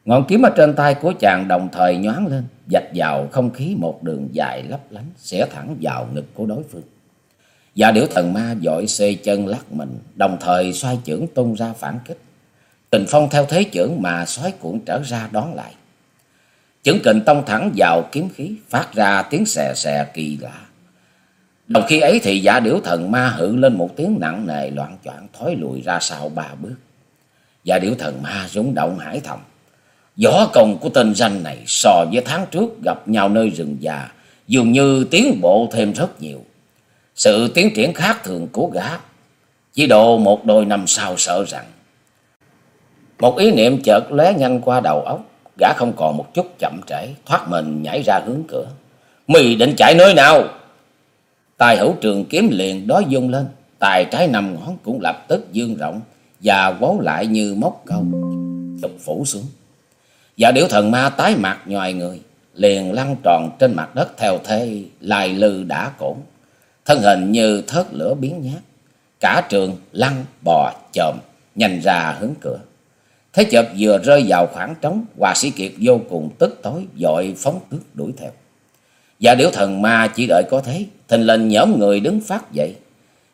Ngọn kiếm ở trên tay của chàng đồng thời nhoáng lên. Dạch vào không khí một đường dài lấp lánh. Xẻ thẳng vào ngực của đối phương. Dạ điểu thần ma dội xê chân lắc mình. Đồng thời xoay chưởng tung ra phản kích. Tình phong theo thế chưởng mà xoáy cuộn trở ra đón lại. Chưởng kình tông thẳng vào kiếm khí. Phát ra tiếng xè xè kỳ lạ. Đồng khi ấy thì giả điểu thần ma hự lên một tiếng nặng nề loạn choạng, thối lùi ra sau ba bước. Giả điểu thần ma rúng động hải thầm. Gió công của tên danh này so với tháng trước gặp nhau nơi rừng già dường như tiến bộ thêm rất nhiều. Sự tiến triển khác thường của gã chỉ độ một đôi năm sau sợ rằng. Một ý niệm chợt lóe nhanh qua đầu óc, gã không còn một chút chậm trễ, thoát mình nhảy ra hướng cửa. Mì định chạy nơi nào? Tài hữu trường kiếm liền đó dung lên, tài trái nằm ngón cũng lập tức dương rộng và quấu lại như móc câu, chụp phủ xuống. Và điểu thần ma tái mặt nhòi người, liền lăn tròn trên mặt đất theo thế lai lư đã cổn. Thân hình như thớt lửa biến nhát, cả trường lăn bò chồm nhanh ra hướng cửa. Thế chợt vừa rơi vào khoảng trống, Hòa Sĩ Kiệt vô cùng tức tối, dội phóng cước đuổi theo. Và điểu thần ma chỉ đợi có thế, thình lình nhóm người đứng phát dậy.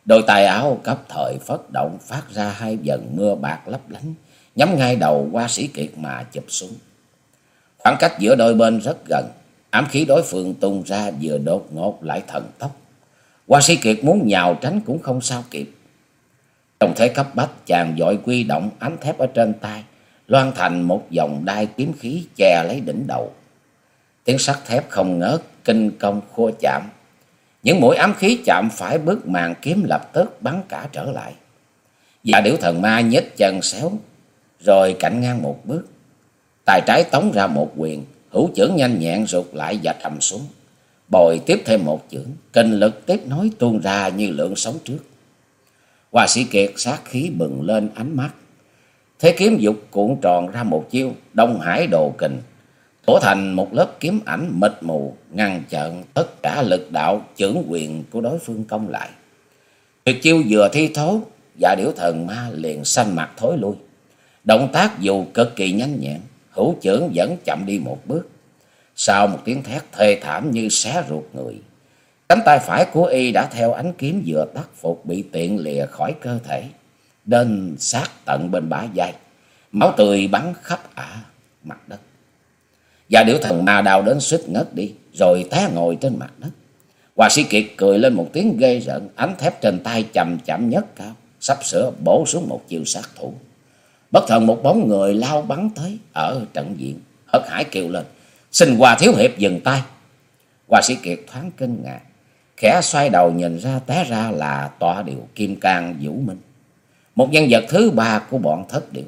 Đôi tài áo cấp thời phất động phát ra hai dần mưa bạc lấp lánh, nhắm ngay đầu qua sĩ kiệt mà chụp xuống. Khoảng cách giữa đôi bên rất gần, ám khí đối phương tung ra vừa đột ngột lại thần tốc. Hoa sĩ kiệt muốn nhào tránh cũng không sao kịp. Trong thế cấp bách chàng dội quy động ánh thép ở trên tay, loan thành một dòng đai kiếm khí che lấy đỉnh đầu. Tiếng sắt thép không ngớt, kinh công khua chạm. Những mũi ám khí chạm phải bước màn kiếm lập tức bắn cả trở lại. Và điểu thần ma nhếch chân xéo, rồi cạnh ngang một bước. Tài trái tống ra một quyền, hữu chưởng nhanh nhẹn rụt lại và trầm xuống. Bồi tiếp thêm một chưởng, kinh lực tiếp nối tuôn ra như lượng sống trước. Hoa sĩ kiệt sát khí bừng lên ánh mắt. Thế kiếm dục cuộn tròn ra một chiêu, Đông Hải đồ kình tổ thành một lớp kiếm ảnh mịt mù ngăn chặn tất cả lực đạo chưởng quyền của đối phương công lại. Tuyệt chiêu vừa thi thố, dạ điểu thần ma liền xanh mặt thối lui. Động tác dù cực kỳ nhanh nhẹn, hữu trưởng vẫn chậm đi một bước. Sau một tiếng thét thê thảm như xé ruột người, cánh tay phải của y đã theo ánh kiếm vừa tắt phục bị tiện lìa khỏi cơ thể, đến sát tận bên bả vai. Máu tươi bắn khắp ả mặt đất. Và điểu thần ma đau đến suýt ngất đi, rồi té ngồi trên mặt đất. Hòa sĩ Kiệt cười lên một tiếng ghê rợn, ánh thép trên tay chầm chậm nhất cao, sắp sửa bổ xuống một chiều sát thủ. Bất thần một bóng người lao bắn tới ở trận diện, hất hải kêu lên, xin Hòa Thiếu Hiệp dừng tay. Hòa sĩ Kiệt thoáng kinh ngạc, khẽ xoay đầu nhìn ra té ra là tọa điệu Kim Cang Vũ Minh, một nhân vật thứ ba của bọn thất điệu.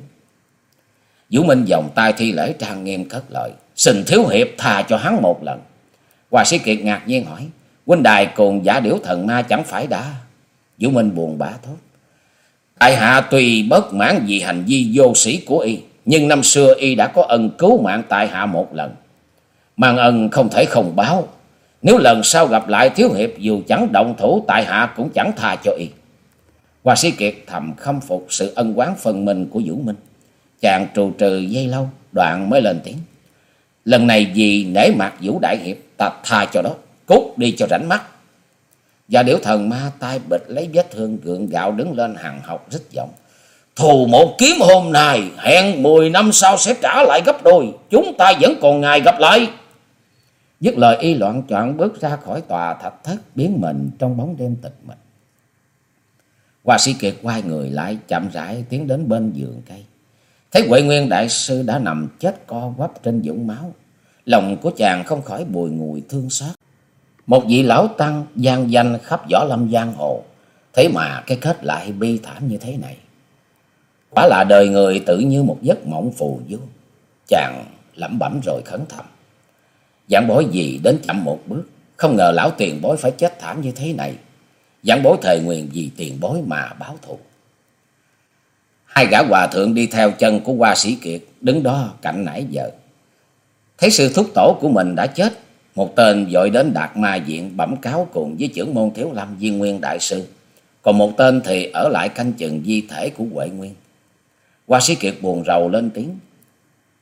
Vũ Minh vòng tay thi lễ trang nghiêm cất lời, xin thiếu hiệp tha cho hắn một lần. Hòa sĩ Kiệt ngạc nhiên hỏi, huynh đài cùng giả điểu thần ma chẳng phải đã. Vũ Minh buồn bã thốt. Tại hạ tùy bất mãn vì hành vi vô sĩ của y, nhưng năm xưa y đã có ân cứu mạng tại hạ một lần. Mang ân không thể không báo. Nếu lần sau gặp lại thiếu hiệp dù chẳng động thủ tại hạ cũng chẳng tha cho y. Hoa sĩ Kiệt thầm khâm phục sự ân quán phần mình của Vũ Minh. Chàng trù trừ dây lâu, đoạn mới lên tiếng. Lần này vì nể mặt Vũ Đại Hiệp, ta tha cho đó, cút đi cho rảnh mắt. Và điểu thần ma tay bịch lấy vết thương gượng gạo đứng lên hàng học rít giọng. Thù một kiếm hôm nay, hẹn mười năm sau sẽ trả lại gấp đôi. Chúng ta vẫn còn ngày gặp lại. Dứt lời y loạn choạng bước ra khỏi tòa thạch thất biến mình trong bóng đêm tịch mịch. Hoa sĩ Kiệt quay người lại chậm rãi tiến đến bên giường cây. Thấy Huệ Nguyên Đại Sư đã nằm chết co quắp trên vũng máu. Lòng của chàng không khỏi bùi ngùi thương xót. Một vị lão tăng gian danh khắp võ lâm giang hồ. Thế mà cái kết lại bi thảm như thế này. Quả là đời người tự như một giấc mộng phù du. Chàng lẩm bẩm rồi khấn thầm. Giảng bối gì đến chậm một bước. Không ngờ lão tiền bối phải chết thảm như thế này. Giảng bối thề nguyện vì tiền bối mà báo thù. Hai gã hòa thượng đi theo chân của hoa sĩ kiệt, đứng đó cạnh nãy giờ. Thấy sư thúc tổ của mình đã chết, một tên dội đến đạt ma diện bẩm cáo cùng với trưởng môn thiếu lâm viên nguyên đại sư. Còn một tên thì ở lại canh chừng di thể của Huệ Nguyên. Hoa sĩ kiệt buồn rầu lên tiếng.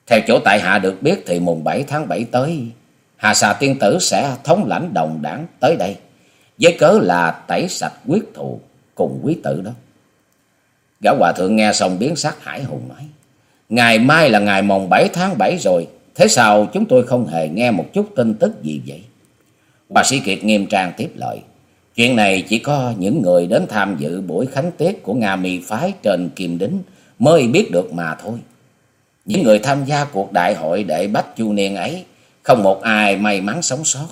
Theo chỗ tại hạ được biết thì mùng bảy tháng bảy tới, Hà xà tiên tử sẽ thống lãnh đồng đảng tới đây. Với cớ là tẩy sạch quyết thù cùng quý tử đó. Gã hòa thượng nghe xong biến sắc hải hùng nói. Ngày mai là ngày mùng bảy tháng bảy rồi. Thế sao chúng tôi không hề nghe một chút tin tức gì vậy? Bà sĩ Kiệt nghiêm trang tiếp lời. Chuyện này chỉ có những người đến tham dự buổi khánh tiết của Nga mì phái trên Kim Đính mới biết được mà thôi. Những người tham gia cuộc đại hội để bắt chu niên ấy, không một ai may mắn sống sót.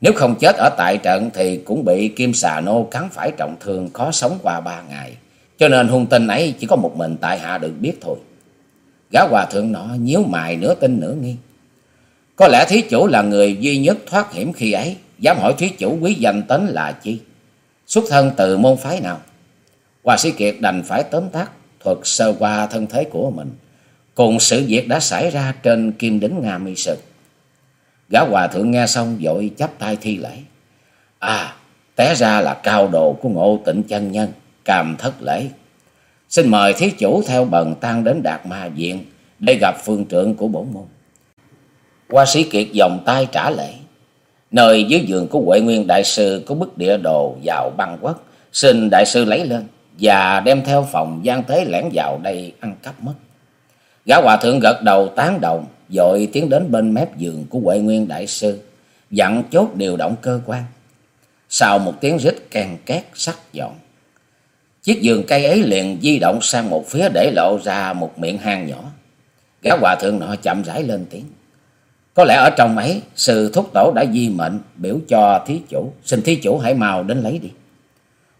Nếu không chết ở tại trận thì cũng bị kim xà nô cắn phải trọng thương khó sống qua ba ngày. Cho nên hung tin ấy chỉ có một mình tại hạ được biết thôi. Gã hòa thượng nọ nhíu mày nửa tin nửa nghi. Có lẽ thí chủ là người duy nhất thoát hiểm khi ấy. Dám hỏi thí chủ quý danh tính là chi? Xuất thân từ môn phái nào? Hòa sĩ Kiệt đành phải tóm tắt thuật sơ qua thân thế của mình. Cùng sự việc đã xảy ra trên kim đính Nga Mi Sực, Gã hòa thượng nghe xong vội chắp tay thi lễ. À, té ra là cao đồ của ngộ tịnh chân nhân càm thất lễ. Xin mời thí chủ theo bần tăng đến Đạt Ma Viện để gặp phương trượng của bổn môn. Hoa sĩ Kiệt vòng tay trả lễ. Nơi dưới giường của Huệ Nguyên Đại Sư có bức địa đồ vào băng quốc. Xin Đại Sư lấy lên và đem theo phòng gian tế lẻn vào đây ăn cắp mất. Gã hòa thượng gật đầu tán đồng, dội tiến đến bên mép giường của Huệ Nguyên Đại Sư, dặn chốt điều động cơ quan. Sau một tiếng rít kèn két sắc giọng, Chiếc giường cây ấy liền di động sang một phía để lộ ra một miệng hang nhỏ. Gã hòa thượng nọ chậm rãi lên tiếng. Có lẽ ở trong ấy, sư thúc tổ đã di mệnh biểu cho thí chủ. Xin thí chủ hãy mau đến lấy đi.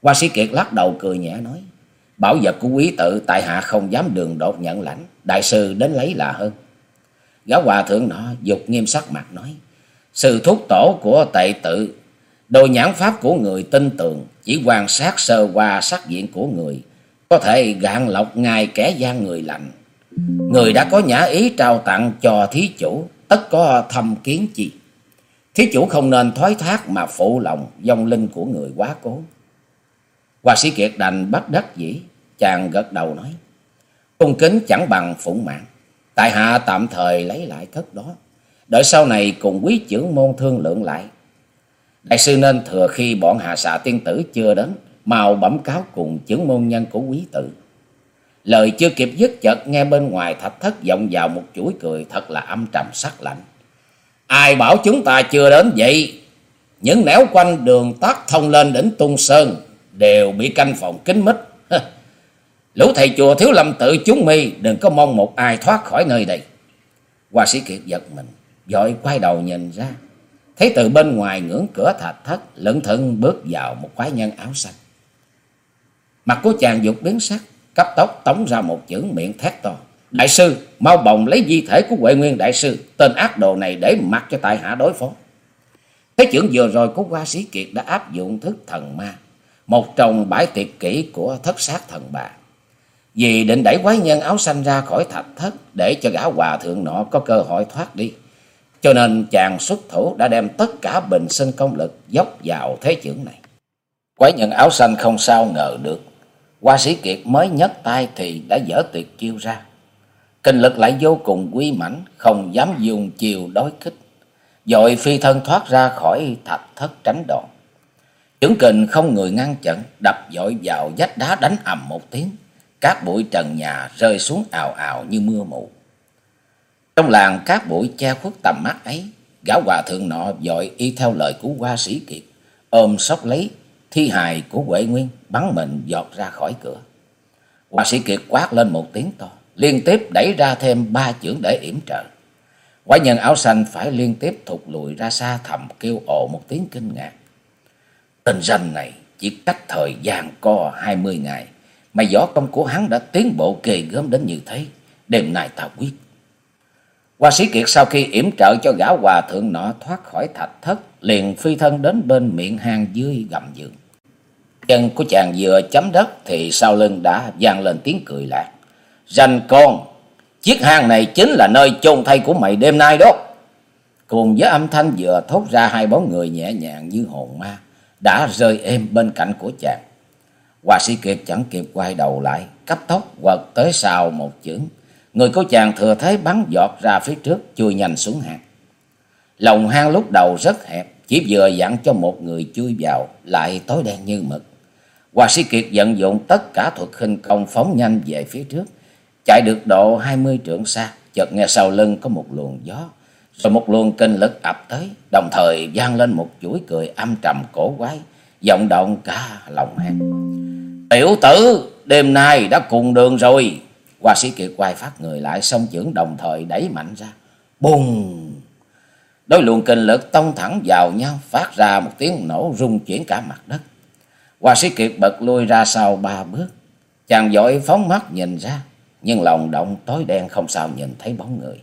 Hoa sĩ Kiệt lắc đầu cười nhẹ nói. Bảo vật của quý tự tại hạ không dám đường đột nhận lãnh. Đại sư đến lấy là hơn. Gã hòa thượng nọ dục nghiêm sắc mặt nói. Sư thúc tổ của tệ tự Đôi nhãn pháp của người tin tưởng chỉ quan sát sơ qua sắc diện của người, có thể gạn lọc ngài kẻ gian người lành. Người đã có nhã ý trao tặng cho thí chủ, tất có thâm kiến chi. Thí chủ không nên thoái thác mà phụ lòng dòng linh của người quá cố. Hoa sĩ Kiệt đành bắt đắc dĩ, chàng gật đầu nói. Cung kính chẳng bằng phụng mạng, tại hạ tạm thời lấy lại thất đó. Đợi sau này cùng quý trưởng môn thương lượng lại Đại sư nên thừa khi bọn hạ xạ tiên tử chưa đến, mau bẩm cáo cùng chứng môn nhân của quý tử. Lời chưa kịp dứt chợt nghe bên ngoài thạch thất vọng vào một chuỗi cười thật là âm trầm sắc lạnh. Ai bảo chúng ta chưa đến vậy? Những nẻo quanh đường tắt thông lên đỉnh tung sơn đều bị canh phòng kín mít. Lũ thầy chùa thiếu lâm tự chúng mi đừng có mong một ai thoát khỏi nơi đây. Hoa sĩ kiệt giật mình, dội quay đầu nhìn ra thấy từ bên ngoài ngưỡng cửa thạch thất lững thững bước vào một quái nhân áo xanh mặt của chàng dục biến sắc, cấp tốc tống ra một chữ miệng thét to đại sư, mau bồng lấy di thể của huệ nguyên đại sư, tên ác đồ này để mặc cho tại hạ đối phó thế trưởng vừa rồi của hoa sĩ kiệt đã áp dụng thức thần ma, một trong bãi tiệc kỹ của thất sát thần bà. Vì định đẩy quái nhân áo xanh ra khỏi thạch thất để cho gã hòa thượng nọ có cơ hội thoát đi. Cho nên chàng xuất thủ đã đem tất cả bình sinh công lực dốc vào thế trưởng này. Quái nhân áo xanh không sao ngờ được. Hoa sĩ kiệt mới nhấc tay thì đã dở tuyệt chiêu ra. Kinh lực lại vô cùng quý mãnh, không dám dùng chiều đối kích. Dội phi thân thoát ra khỏi thạch thất tránh đòn. Chưởng kình không người ngăn chặn, đập dội vào vách đá đánh ầm một tiếng. Các bụi trần nhà rơi xuống ào ào như mưa mù. Trong làng các bụi che khuất tầm mắt ấy, gã hòa thượng nọ dội y theo lời của hoa sĩ kiệt, ôm sóc lấy thi hài của Huệ Nguyên bắn mình giọt ra khỏi cửa. Hoa sĩ kiệt quát lên một tiếng to, liên tiếp đẩy ra thêm ba chưởng để yểm trợ. Quái nhân áo xanh phải liên tiếp thụt lùi ra xa thầm kêu ồ một tiếng kinh ngạc. Tình danh này chỉ cách thời gian co hai mươi ngày, mà võ công của hắn đã tiến bộ kề gớm đến như thế. Đêm nay ta quyết. Hoa sĩ Kiệt sau khi yểm trợ cho gã hòa thượng nọ thoát khỏi thạch thất, liền phi thân đến bên miệng hang dưới gầm giường. Chân của chàng vừa chấm đất thì sau lưng đã vang lên tiếng cười lạc. Rành con, chiếc hang này chính là nơi chôn thay của mày đêm nay đó. Cùng với âm thanh vừa thốt ra hai bóng người nhẹ nhàng như hồn ma, đã rơi êm bên cạnh của chàng. Hoa sĩ Kiệt chẳng kịp quay đầu lại, cấp tốc quật tới sau một chưởng. Người của chàng thừa thế bắn giọt ra phía trước, chui nhanh xuống hang. Lòng hang lúc đầu rất hẹp, chỉ vừa dặn cho một người chui vào, lại tối đen như mực. Hoa sĩ Kiệt vận dụng tất cả thuật khinh công phóng nhanh về phía trước, chạy được độ hai mươi trượng xa, chợt nghe sau lưng có một luồng gió, rồi một luồng kinh lực ập tới, đồng thời vang lên một chuỗi cười âm trầm cổ quái, vọng động cả lòng hang. Tiểu tử, đêm nay đã cùng đường rồi. Hoa sĩ Kiệt quay phát người lại, song chưởng đồng thời đẩy mạnh ra. Bùng! Đôi luồng kinh lực tông thẳng vào nhau, phát ra một tiếng nổ rung chuyển cả mặt đất. Hoa sĩ Kiệt bật lui ra sau ba bước. Chàng dội phóng mắt nhìn ra, nhưng lòng động tối đen không sao nhìn thấy bóng người.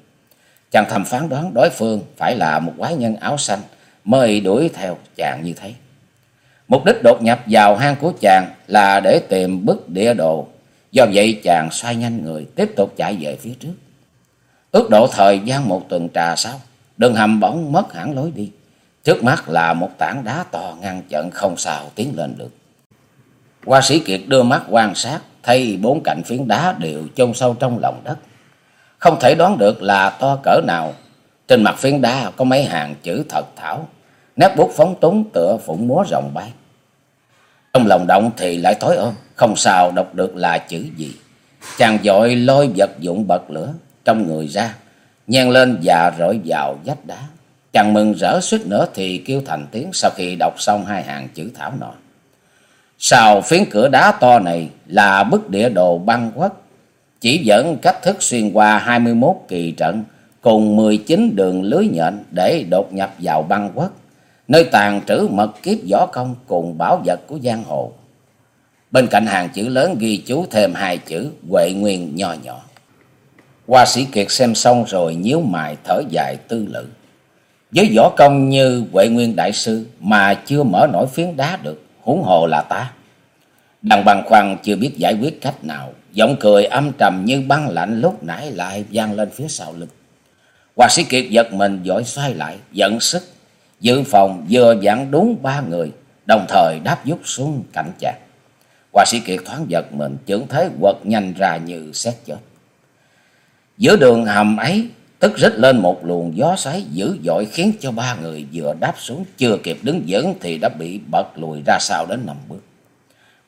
Chàng thầm phán đoán đối phương phải là một quái nhân áo xanh, mới đuổi theo chàng như thế. Mục đích đột nhập vào hang của chàng là để tìm bức địa đồ. Do vậy chàng xoay nhanh người tiếp tục chạy về phía trước. Ước độ thời gian một tuần trà sau, đường hầm bỗng mất hẳn lối đi. Trước mắt là một tảng đá to ngăn chặn không sao tiến lên được. Hoa sĩ Kiệt đưa mắt quan sát, thấy bốn cạnh phiến đá đều chôn sâu trong lòng đất. Không thể đoán được là to cỡ nào. Trên mặt phiến đá có mấy hàng chữ thật thảo, nét bút phóng túng tựa phụng múa rồng bay. Trong lòng động thì lại tối ôm, không sao đọc được là chữ gì. Chàng dội lôi vật dụng bật lửa trong người ra, nhen lên và rọi vào vách đá. Chàng mừng rỡ suýt nữa thì kêu thành tiếng sau khi đọc xong hai hàng chữ thảo nọ. Sau phiến cửa đá to này là bức địa đồ băng quốc, chỉ dẫn cách thức xuyên qua hai mươi 21 kỳ trận cùng mười chín đường lưới nhện để đột nhập vào băng quốc nơi tàn trữ mật kiếp võ công cùng bảo vật của giang hồ. Bên cạnh hàng chữ lớn ghi chú thêm hai chữ Huệ Nguyên nho nhỏ. Hoa sĩ Kiệt xem xong rồi nhíu mày thở dài tư lự. Với võ công như Huệ Nguyên Đại Sư mà chưa mở nổi phiến đá được, huống hồ là ta. Đằng bằng khoăn chưa biết giải quyết cách nào, giọng cười âm trầm như băng lạnh lúc nãy lại vang lên phía sau lưng. Hoa sĩ Kiệt giật mình dội xoay lại, giận sức Dự phòng vừa dặn đúng ba người, đồng thời đáp giúp xuống cạnh chàng. Hòa sĩ Kiệt thoáng giật mình, trưởng thế quật nhanh ra như xét chết. Giữa đường hầm ấy, tức rít lên một luồng gió xoáy dữ dội khiến cho ba người vừa đáp xuống chưa kịp đứng vững thì đã bị bật lùi ra sau đến năm bước.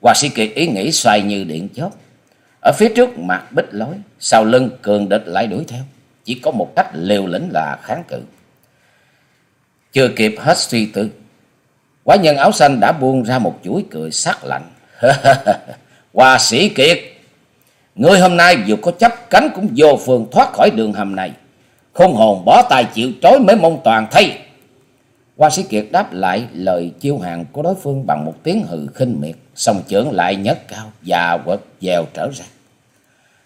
Hòa sĩ Kiệt ý nghĩ xoay như điện chớp. Ở phía trước mặt bích lối, sau lưng cường địch lại đuổi theo. Chỉ có một cách liều lĩnh là kháng cự. Chưa kịp hết suy tư. Quả nhân áo xanh đã buông ra một chuỗi cười sắc lạnh. Hòa sĩ kiệt. Ngươi hôm nay dù có chấp cánh cũng vô phương thoát khỏi đường hầm này. Khôn hồn bỏ tay chịu trói mới mong toàn thay. Hoa sĩ kiệt đáp lại lời chiêu hàng của đối phương bằng một tiếng hừ khinh miệt. song trưởng lại nhấc cao và quật dèo trở ra.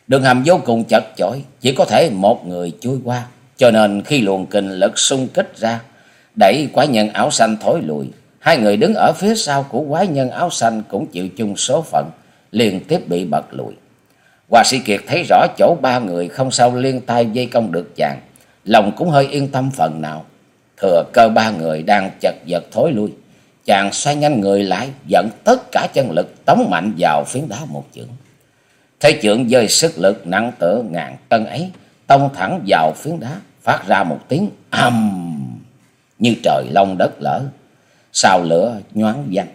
Đường hầm vô cùng chật chội, chỉ có thể một người chui qua. Cho nên khi luồng kinh lực xung kích ra, đẩy quái nhân áo xanh thối lùi, Hai người đứng ở phía sau của quái nhân áo xanh cũng chịu chung số phận, liên tiếp bị bật lùi. Hoa sĩ Kiệt thấy rõ chỗ ba người không sao liên tay dây công được chàng, lòng cũng hơi yên tâm phần nào. Thừa cơ ba người đang chật vật thối lui, chàng xoay nhanh người lại, dẫn tất cả chân lực tống mạnh vào phiến đá một chưởng. Thế chưởng dơi sức lực nặng tựa ngàn cân ấy, tông thẳng vào phiến đá, phát ra một tiếng ầm như trời long đất lở. Sao lửa nhoáng văng,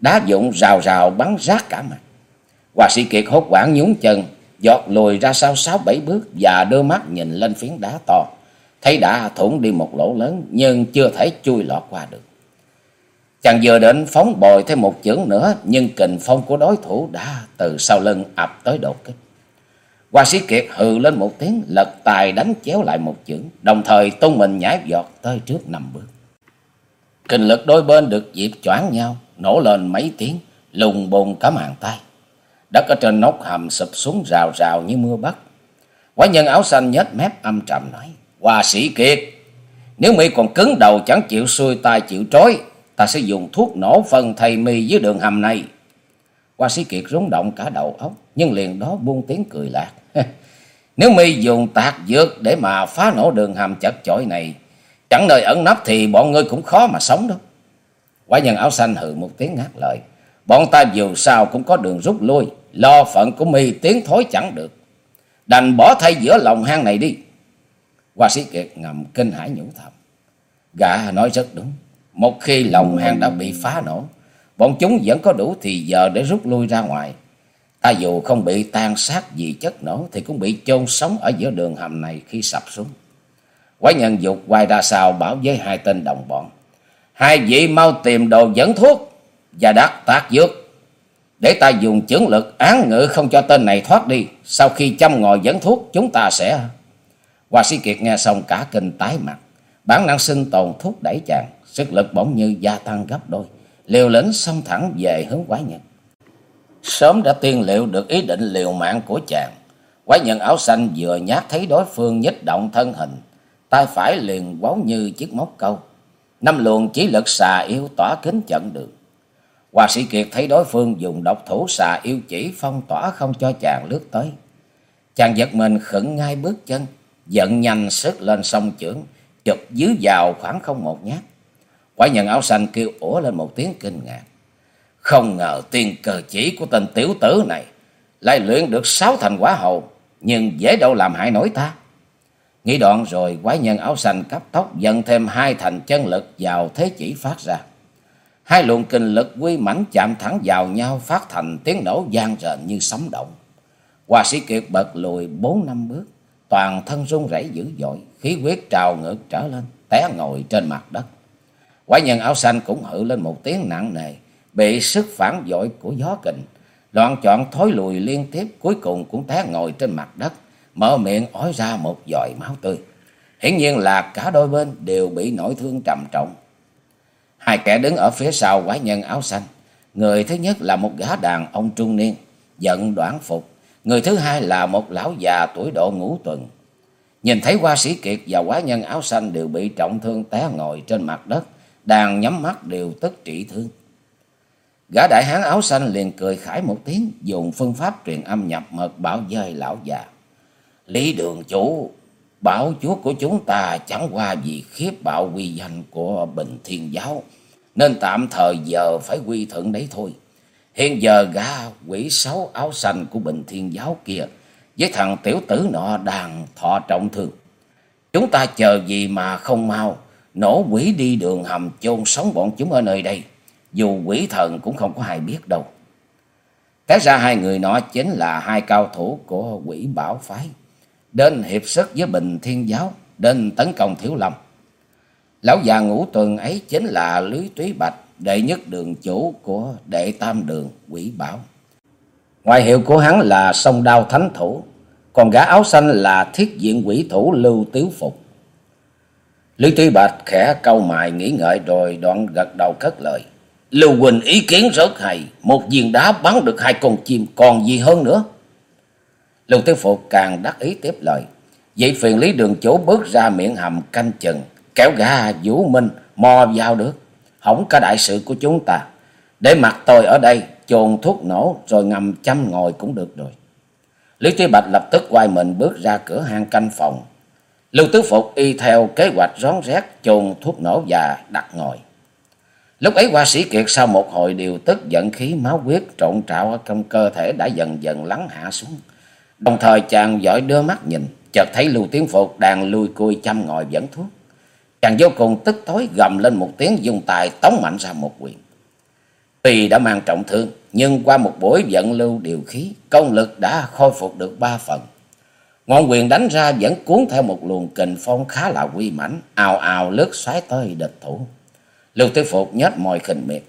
đá dụng rào rào bắn rác cả mặt. Hòa sĩ Kiệt hốt quảng nhún chân, giọt lùi ra sau sáu bảy bước và đưa mắt nhìn lên phiến đá to. Thấy đã thủng đi một lỗ lớn nhưng chưa thể chui lọt qua được. Chàng vừa định phóng bồi thêm một chưởng nữa nhưng kình phong của đối thủ đã từ sau lưng ập tới đột kích. Hoa sĩ Kiệt hừ lên một tiếng lật tài đánh chéo lại một chưởng đồng thời tung mình nhảy giọt tới trước năm bước. Kinh lực đôi bên được dịp choáng nhau nổ lên mấy tiếng lùng bùng cả màn tay. Đất ở trên nóc hầm sụp xuống rào rào như mưa bắt. Quái nhân áo xanh nhếch mép âm trầm nói. Hòa sĩ Kiệt, nếu mi còn cứng đầu chẳng chịu xuôi tay chịu trói, ta sẽ dùng thuốc nổ phân thầy mi dưới đường hầm này. Hoa sĩ Kiệt rúng động cả đầu óc, nhưng liền đó buông tiếng cười lạc. nếu mi dùng tạc dược để mà phá nổ đường hầm chật chội này, chẳng nơi ẩn nấp thì bọn ngươi cũng khó mà sống đâu. Quái nhân áo xanh hừ một tiếng ngắt lời. Bọn ta dù sao cũng có đường rút lui, lo phận của mi tiến thối chẳng được. Đành bỏ thay giữa lòng hang này đi. Hoa sĩ Kiệt ngầm kinh hãi nhủ thầm. Gã nói rất đúng. Một khi lòng hang đã bị phá nổ, bọn chúng vẫn có đủ thì giờ để rút lui ra ngoài. Ta dù không bị tan sát vì chất nổ thì cũng bị chôn sống ở giữa đường hầm này khi sập xuống. Quái nhân dục quay ra sau bảo với hai tên đồng bọn. Hai vị mau tìm đồ dẫn thuốc và đắc tác dược. Để ta dùng chưởng lực án ngự không cho tên này thoát đi. Sau khi chăm ngồi dẫn thuốc, chúng ta sẽ... Hoa sĩ Kiệt nghe xong cả kinh tái mặt. Bản năng sinh tồn thúc đẩy chàng. Sức lực bỗng như gia tăng gấp đôi. Liều lĩnh xông thẳng về hướng quái nhân. Sớm đã tiên liệu được ý định liều mạng của chàng. Quái nhân áo xanh vừa nhát thấy đối phương nhích động thân hình tay phải liền quấu như chiếc móc câu. Năm luồng chỉ lực xà yêu tỏa kính trận được. hòa sĩ Kiệt thấy đối phương dùng độc thủ xà yêu chỉ phong tỏa không cho chàng lướt tới. Chàng giật mình khẩn ngay bước chân, giận nhanh sức lên sông trưởng, chụp dưới vào khoảng không một nhát. Quái nhân áo xanh kêu ủa lên một tiếng kinh ngạc. Không ngờ tiên cờ chỉ của tên tiểu tử này lại luyện được sáu thành quả hầu, nhưng dễ đâu làm hại nổi ta. Nghĩ đoạn rồi quái nhân áo xanh cấp tốc dần thêm hai thành chân lực vào thế chỉ phát ra. Hai luồng kinh lực quy mãnh chạm thẳng vào nhau phát thành tiếng nổ gian rền như sóng động. Hoa sĩ Kiệt bật lùi bốn năm bước, toàn thân run rẩy dữ dội, khí huyết trào ngược trở lên, té ngồi trên mặt đất. Quái nhân áo xanh cũng hự lên một tiếng nặng nề, bị sức phản dội của gió kình, loạn chọn thối lùi liên tiếp, cuối cùng cũng té ngồi trên mặt đất, mở miệng ói ra một dòi máu tươi. Hiển nhiên là cả đôi bên đều bị nổi thương trầm trọng. Hai kẻ đứng ở phía sau quái nhân áo xanh. Người thứ nhất là một gã đàn ông trung niên, giận đoán phục. Người thứ hai là một lão già tuổi độ ngũ tuần. Nhìn thấy qua sĩ kiệt và quái nhân áo xanh đều bị trọng thương té ngồi trên mặt đất, đàn nhắm mắt đều tức trị thương. Gã đại hán áo xanh liền cười khải một tiếng, dùng phương pháp truyền âm nhập mật bảo dơi lão già. Lý đường chủ, bảo chúa của chúng ta chẳng qua vì khiếp bạo quy danh của Bình Thiên Giáo, nên tạm thời giờ phải quy thuận đấy thôi. Hiện giờ gã quỷ sáu áo xanh của Bình Thiên Giáo kia, với thằng tiểu tử nọ đang thọ trọng thương. Chúng ta chờ gì mà không mau, nổ quỷ đi đường hầm chôn sống bọn chúng ở nơi đây, dù quỷ thần cũng không có ai biết đâu. Té ra hai người nọ chính là hai cao thủ của quỷ bảo phái đến hiệp sức với Bình Thiên Giáo, đến tấn công Thiếu Lâm. Lão già ngũ tuần ấy chính là Lưới Túy Bạch, đệ nhất đường chủ của đệ tam đường quỷ bảo. Ngoài hiệu của hắn là sông đao thánh thủ, còn gã áo xanh là thiết diện quỷ thủ lưu tiếu phục. Lý Túy Bạch khẽ câu mài nghĩ ngợi rồi đoạn gật đầu cất lời. Lưu huỳnh ý kiến rất hay, một viên đá bắn được hai con chim, còn gì hơn nữa. Lưu Tiêu Phục càng đắc ý tiếp lời. Vậy phiền lý đường chủ bước ra miệng hầm canh chừng, kéo gà vũ minh mò vào được. hỏng cả đại sự của chúng ta. Để mặt tôi ở đây, chồn thuốc nổ rồi ngầm chăm ngồi cũng được rồi. Lý tuy Bạch lập tức quay mình bước ra cửa hang canh phòng. Lưu Tứ Phục y theo kế hoạch rón rét chồn thuốc nổ và đặt ngồi. Lúc ấy hoa sĩ kiệt sau một hồi điều tức giận khí máu huyết trộn trạo ở trong cơ thể đã dần dần lắng hạ xuống. Đồng thời chàng giỏi đưa mắt nhìn, chợt thấy Lưu Tiến Phục đang lui cui chăm ngồi dẫn thuốc. Chàng vô cùng tức tối gầm lên một tiếng dùng tài tống mạnh ra một quyền. Tuy đã mang trọng thương, nhưng qua một buổi vận lưu điều khí, công lực đã khôi phục được ba phần. Ngọn quyền đánh ra vẫn cuốn theo một luồng kình phong khá là quy mãnh, ào ào lướt xoáy tới địch thủ. Lưu Tiến Phục nhếch môi khinh miệt.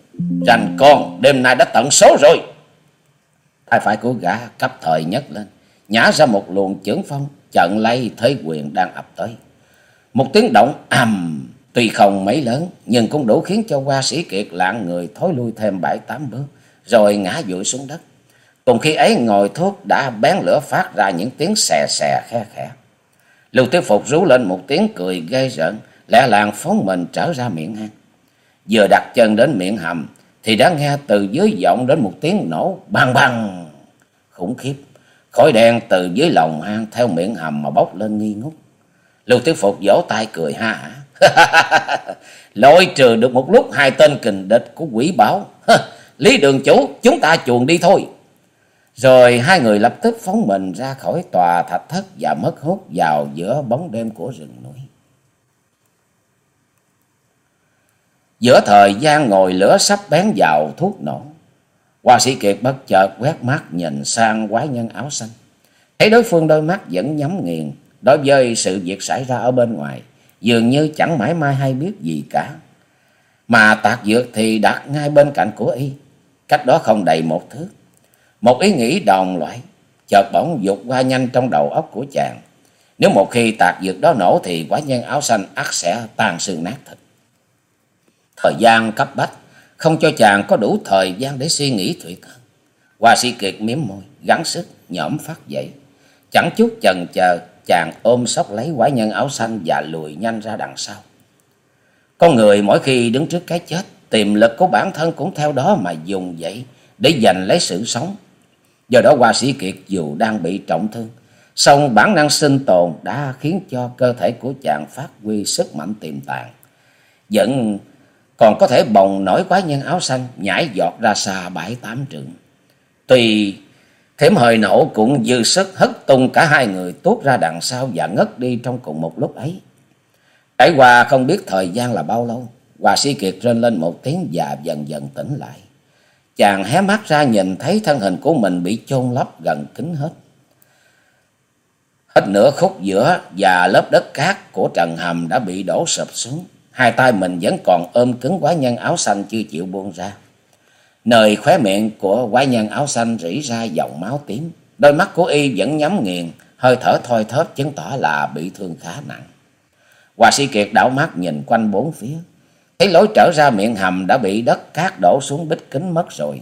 Rành con, đêm nay đã tận số rồi. Tay phải của gã cấp thời nhấc lên, nhả ra một luồng chưởng phong, trận lay thế quyền đang ập tới. Một tiếng động ầm, tuy không mấy lớn, nhưng cũng đủ khiến cho hoa sĩ kiệt lạng người thối lui thêm bảy tám bước, rồi ngã dụi xuống đất. Cùng khi ấy ngồi thuốc đã bén lửa phát ra những tiếng xè xè khe khẽ. Lưu Tiêu Phục rú lên một tiếng cười ghê rợn, lẽ làng phóng mình trở ra miệng hang. Vừa đặt chân đến miệng hầm thì đã nghe từ dưới vọng đến một tiếng nổ bang bang khủng khiếp. Khói đen từ dưới lòng hang theo miệng hầm mà bốc lên nghi ngút. Lưu tiểu Phục vỗ tay cười ha hả. lội trừ được một lúc hai tên kình địch của quỷ bảo. Lý đường chủ, chúng ta chuồn đi thôi. Rồi hai người lập tức phóng mình ra khỏi tòa thạch thất và mất hút vào giữa bóng đêm của rừng núi. Giữa thời gian ngồi lửa sắp bén vào thuốc nổ. Hoa sĩ Kiệt bất chợt quét mắt nhìn sang quái nhân áo xanh. Thấy đối phương đôi mắt vẫn nhắm nghiền đối với sự việc xảy ra ở bên ngoài. Dường như chẳng mãi mai hay biết gì cả. Mà tạc dược thì đặt ngay bên cạnh của y. Cách đó không đầy một thước. Một ý nghĩ đồng loại chợt bỗng dục qua nhanh trong đầu óc của chàng. Nếu một khi tạc dược đó nổ thì quái nhân áo xanh ắt sẽ tan xương nát thịt. Thời gian cấp bách, không cho chàng có đủ thời gian để suy nghĩ thủy cân Hoa sĩ kiệt miếm môi, gắng sức, nhõm phát dậy. Chẳng chút chần chờ, chàng ôm sóc lấy quái nhân áo xanh và lùi nhanh ra đằng sau. Con người mỗi khi đứng trước cái chết, tiềm lực của bản thân cũng theo đó mà dùng dậy để giành lấy sự sống. Do đó hoa sĩ kiệt dù đang bị trọng thương, song bản năng sinh tồn đã khiến cho cơ thể của chàng phát huy sức mạnh tiềm tàng. Vẫn còn có thể bồng nổi quái nhân áo xanh nhảy giọt ra xa bảy tám trượng. Tuy thiểm hơi nổ cũng dư sức hất tung cả hai người tuốt ra đằng sau và ngất đi trong cùng một lúc ấy. Trải qua không biết thời gian là bao lâu, Hòa sĩ Kiệt rên lên một tiếng và dần dần tỉnh lại. Chàng hé mắt ra nhìn thấy thân hình của mình bị chôn lấp gần kín hết. Hết nửa khúc giữa và lớp đất cát của trần hầm đã bị đổ sập xuống. Hai tay mình vẫn còn ôm cứng quái nhân áo xanh chưa chịu buông ra. Nơi khóe miệng của quái nhân áo xanh rỉ ra dòng máu tím. Đôi mắt của y vẫn nhắm nghiền, hơi thở thoi thóp chứng tỏ là bị thương khá nặng. Hòa sĩ Kiệt đảo mắt nhìn quanh bốn phía. Thấy lối trở ra miệng hầm đã bị đất cát đổ xuống bích kính mất rồi.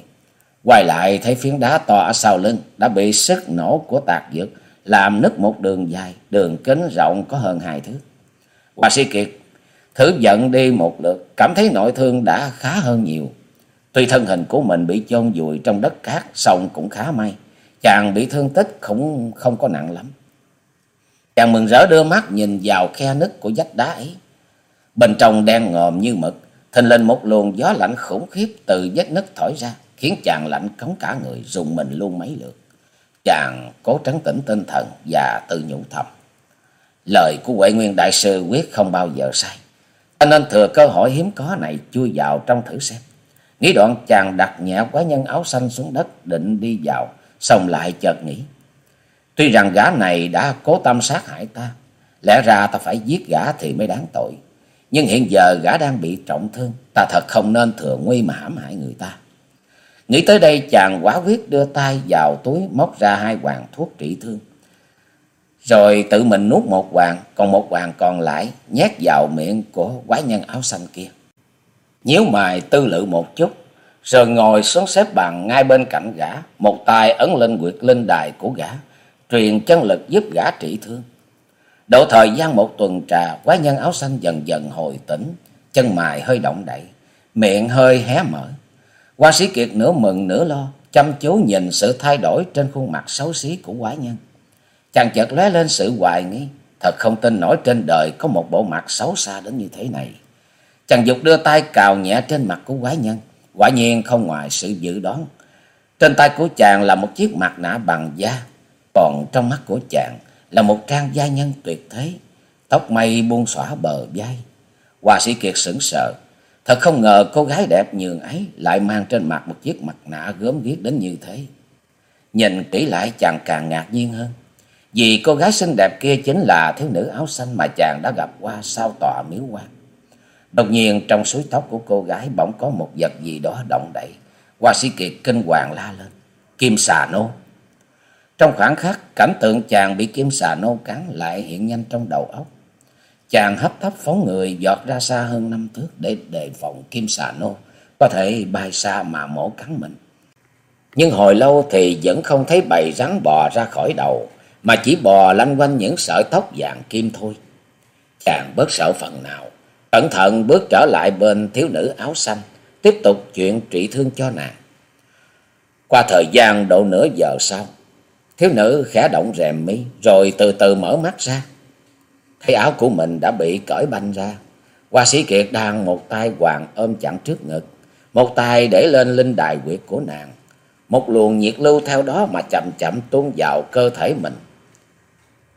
Quay lại thấy phiến đá to ở sau lưng đã bị sức nổ của tạc dược làm nứt một đường dài, đường kính rộng có hơn hai thước. Hòa sĩ Kiệt Thử giận đi một lượt, cảm thấy nội thương đã khá hơn nhiều. Tuy thân hình của mình bị chôn vùi trong đất cát, song cũng khá may. Chàng bị thương tích cũng không có nặng lắm. Chàng mừng rỡ đưa mắt nhìn vào khe nứt của vách đá ấy. Bên trong đen ngòm như mực, thình lên một luồng gió lạnh khủng khiếp từ vết nứt thổi ra, khiến chàng lạnh cống cả người, dùng mình luôn mấy lượt. Chàng cố trấn tĩnh tinh thần và tự nhủ thầm. Lời của Huệ Nguyên Đại Sư quyết không bao giờ sai anh nên thừa cơ hội hiếm có này chui vào trong thử xem. Nghĩ đoạn chàng đặt nhẹ quái nhân áo xanh xuống đất định đi vào, xong lại chợt nghĩ. Tuy rằng gã này đã cố tâm sát hại ta, lẽ ra ta phải giết gã thì mới đáng tội. Nhưng hiện giờ gã đang bị trọng thương, ta thật không nên thừa nguy mà hãm hại người ta. Nghĩ tới đây chàng quả quyết đưa tay vào túi móc ra hai hoàng thuốc trị thương. Rồi tự mình nuốt một hoàng, còn một hoàng còn lại nhét vào miệng của quái nhân áo xanh kia. Nhíu mày tư lự một chút, rồi ngồi xuống xếp bằng ngay bên cạnh gã, một tay ấn lên quyệt linh đài của gã, truyền chân lực giúp gã trị thương. Độ thời gian một tuần trà, quái nhân áo xanh dần dần hồi tỉnh, chân mày hơi động đậy, miệng hơi hé mở. Quan sĩ Kiệt nửa mừng nửa lo, chăm chú nhìn sự thay đổi trên khuôn mặt xấu xí của quái nhân. Chàng chợt lóe lên sự hoài nghi, thật không tin nổi trên đời có một bộ mặt xấu xa đến như thế này. Chàng dục đưa tay cào nhẹ trên mặt của quái nhân, quả nhiên không ngoài sự dự đoán. Trên tay của chàng là một chiếc mặt nạ bằng da, còn trong mắt của chàng là một trang gia nhân tuyệt thế, tóc mây buông xõa bờ vai. hòa sĩ Kiệt sững sờ, thật không ngờ cô gái đẹp nhường ấy lại mang trên mặt một chiếc mặt nạ gớm ghiếc đến như thế. Nhìn kỹ lại chàng càng ngạc nhiên hơn, vì cô gái xinh đẹp kia chính là thiếu nữ áo xanh mà chàng đã gặp qua sau tòa miếu quan. Đột nhiên trong suối tóc của cô gái bỗng có một vật gì đó động đậy. Hoa sĩ Kiệt kinh hoàng la lên. Kim xà nô. Trong khoảng khắc, cảnh tượng chàng bị kim xà nô cắn lại hiện nhanh trong đầu óc. Chàng hấp tấp phóng người giọt ra xa hơn năm thước để đề phòng kim xà nô có thể bay xa mà mổ cắn mình. Nhưng hồi lâu thì vẫn không thấy bầy rắn bò ra khỏi đầu, mà chỉ bò lanh quanh những sợi tóc vàng kim thôi. Chàng bớt sợ phần nào, cẩn thận bước trở lại bên thiếu nữ áo xanh, tiếp tục chuyện trị thương cho nàng. Qua thời gian độ nửa giờ sau, thiếu nữ khẽ động rèm mi rồi từ từ mở mắt ra. Thấy áo của mình đã bị cởi banh ra. Hoa sĩ Kiệt đang một tay hoàng ôm chặn trước ngực, một tay để lên linh đài quyệt của nàng. Một luồng nhiệt lưu theo đó mà chậm chậm tuôn vào cơ thể mình.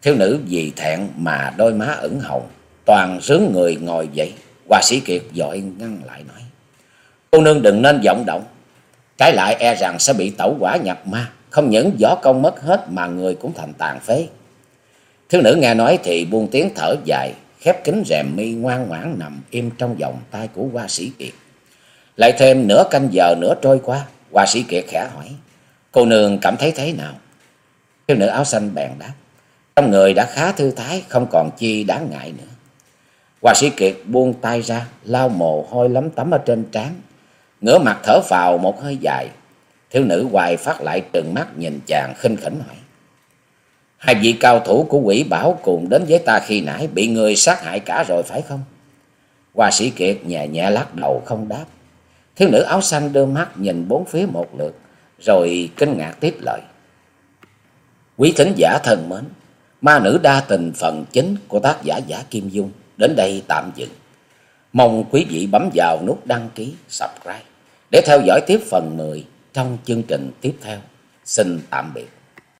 Thiếu nữ vì thẹn mà đôi má ửng hồng, toàn sướng người ngồi dậy. Hoa sĩ Kiệt vội ngăn lại nói. Cô nương đừng nên vọng động. Trái lại e rằng sẽ bị tẩu quả nhập ma. Không những võ công mất hết mà người cũng thành tàn phế. Thiếu nữ nghe nói thì buông tiếng thở dài. Khép kính rèm mi ngoan ngoãn nằm im trong vòng tay của hoa sĩ Kiệt. Lại thêm nửa canh giờ nữa trôi qua. Hoa sĩ Kiệt khẽ hỏi. Cô nương cảm thấy thế nào? Thiếu nữ áo xanh bèn đáp. Trong người đã khá thư thái, không còn chi đáng ngại nữa. Hoa sĩ Kiệt buông tay ra, lau mồ hôi lấm tấm ở trên trán, ngửa mặt thở phào một hơi dài. Thiếu nữ hoài phát lại trừng mắt nhìn chàng khinh khỉnh hỏi. Hai vị cao thủ của quỷ bảo cùng đến với ta khi nãy bị người sát hại cả rồi phải không? Hoa sĩ Kiệt nhẹ nhẹ lắc đầu không đáp. Thiếu nữ áo xanh đưa mắt nhìn bốn phía một lượt, rồi kinh ngạc tiếp lời. Quý thính giả thân mến, ma nữ đa tình phần chính của tác giả Giả Kim Dung đến đây tạm dừng. Mong quý vị bấm vào nút đăng ký, subscribe để theo dõi tiếp phần 10 trong chương trình tiếp theo. Xin tạm biệt.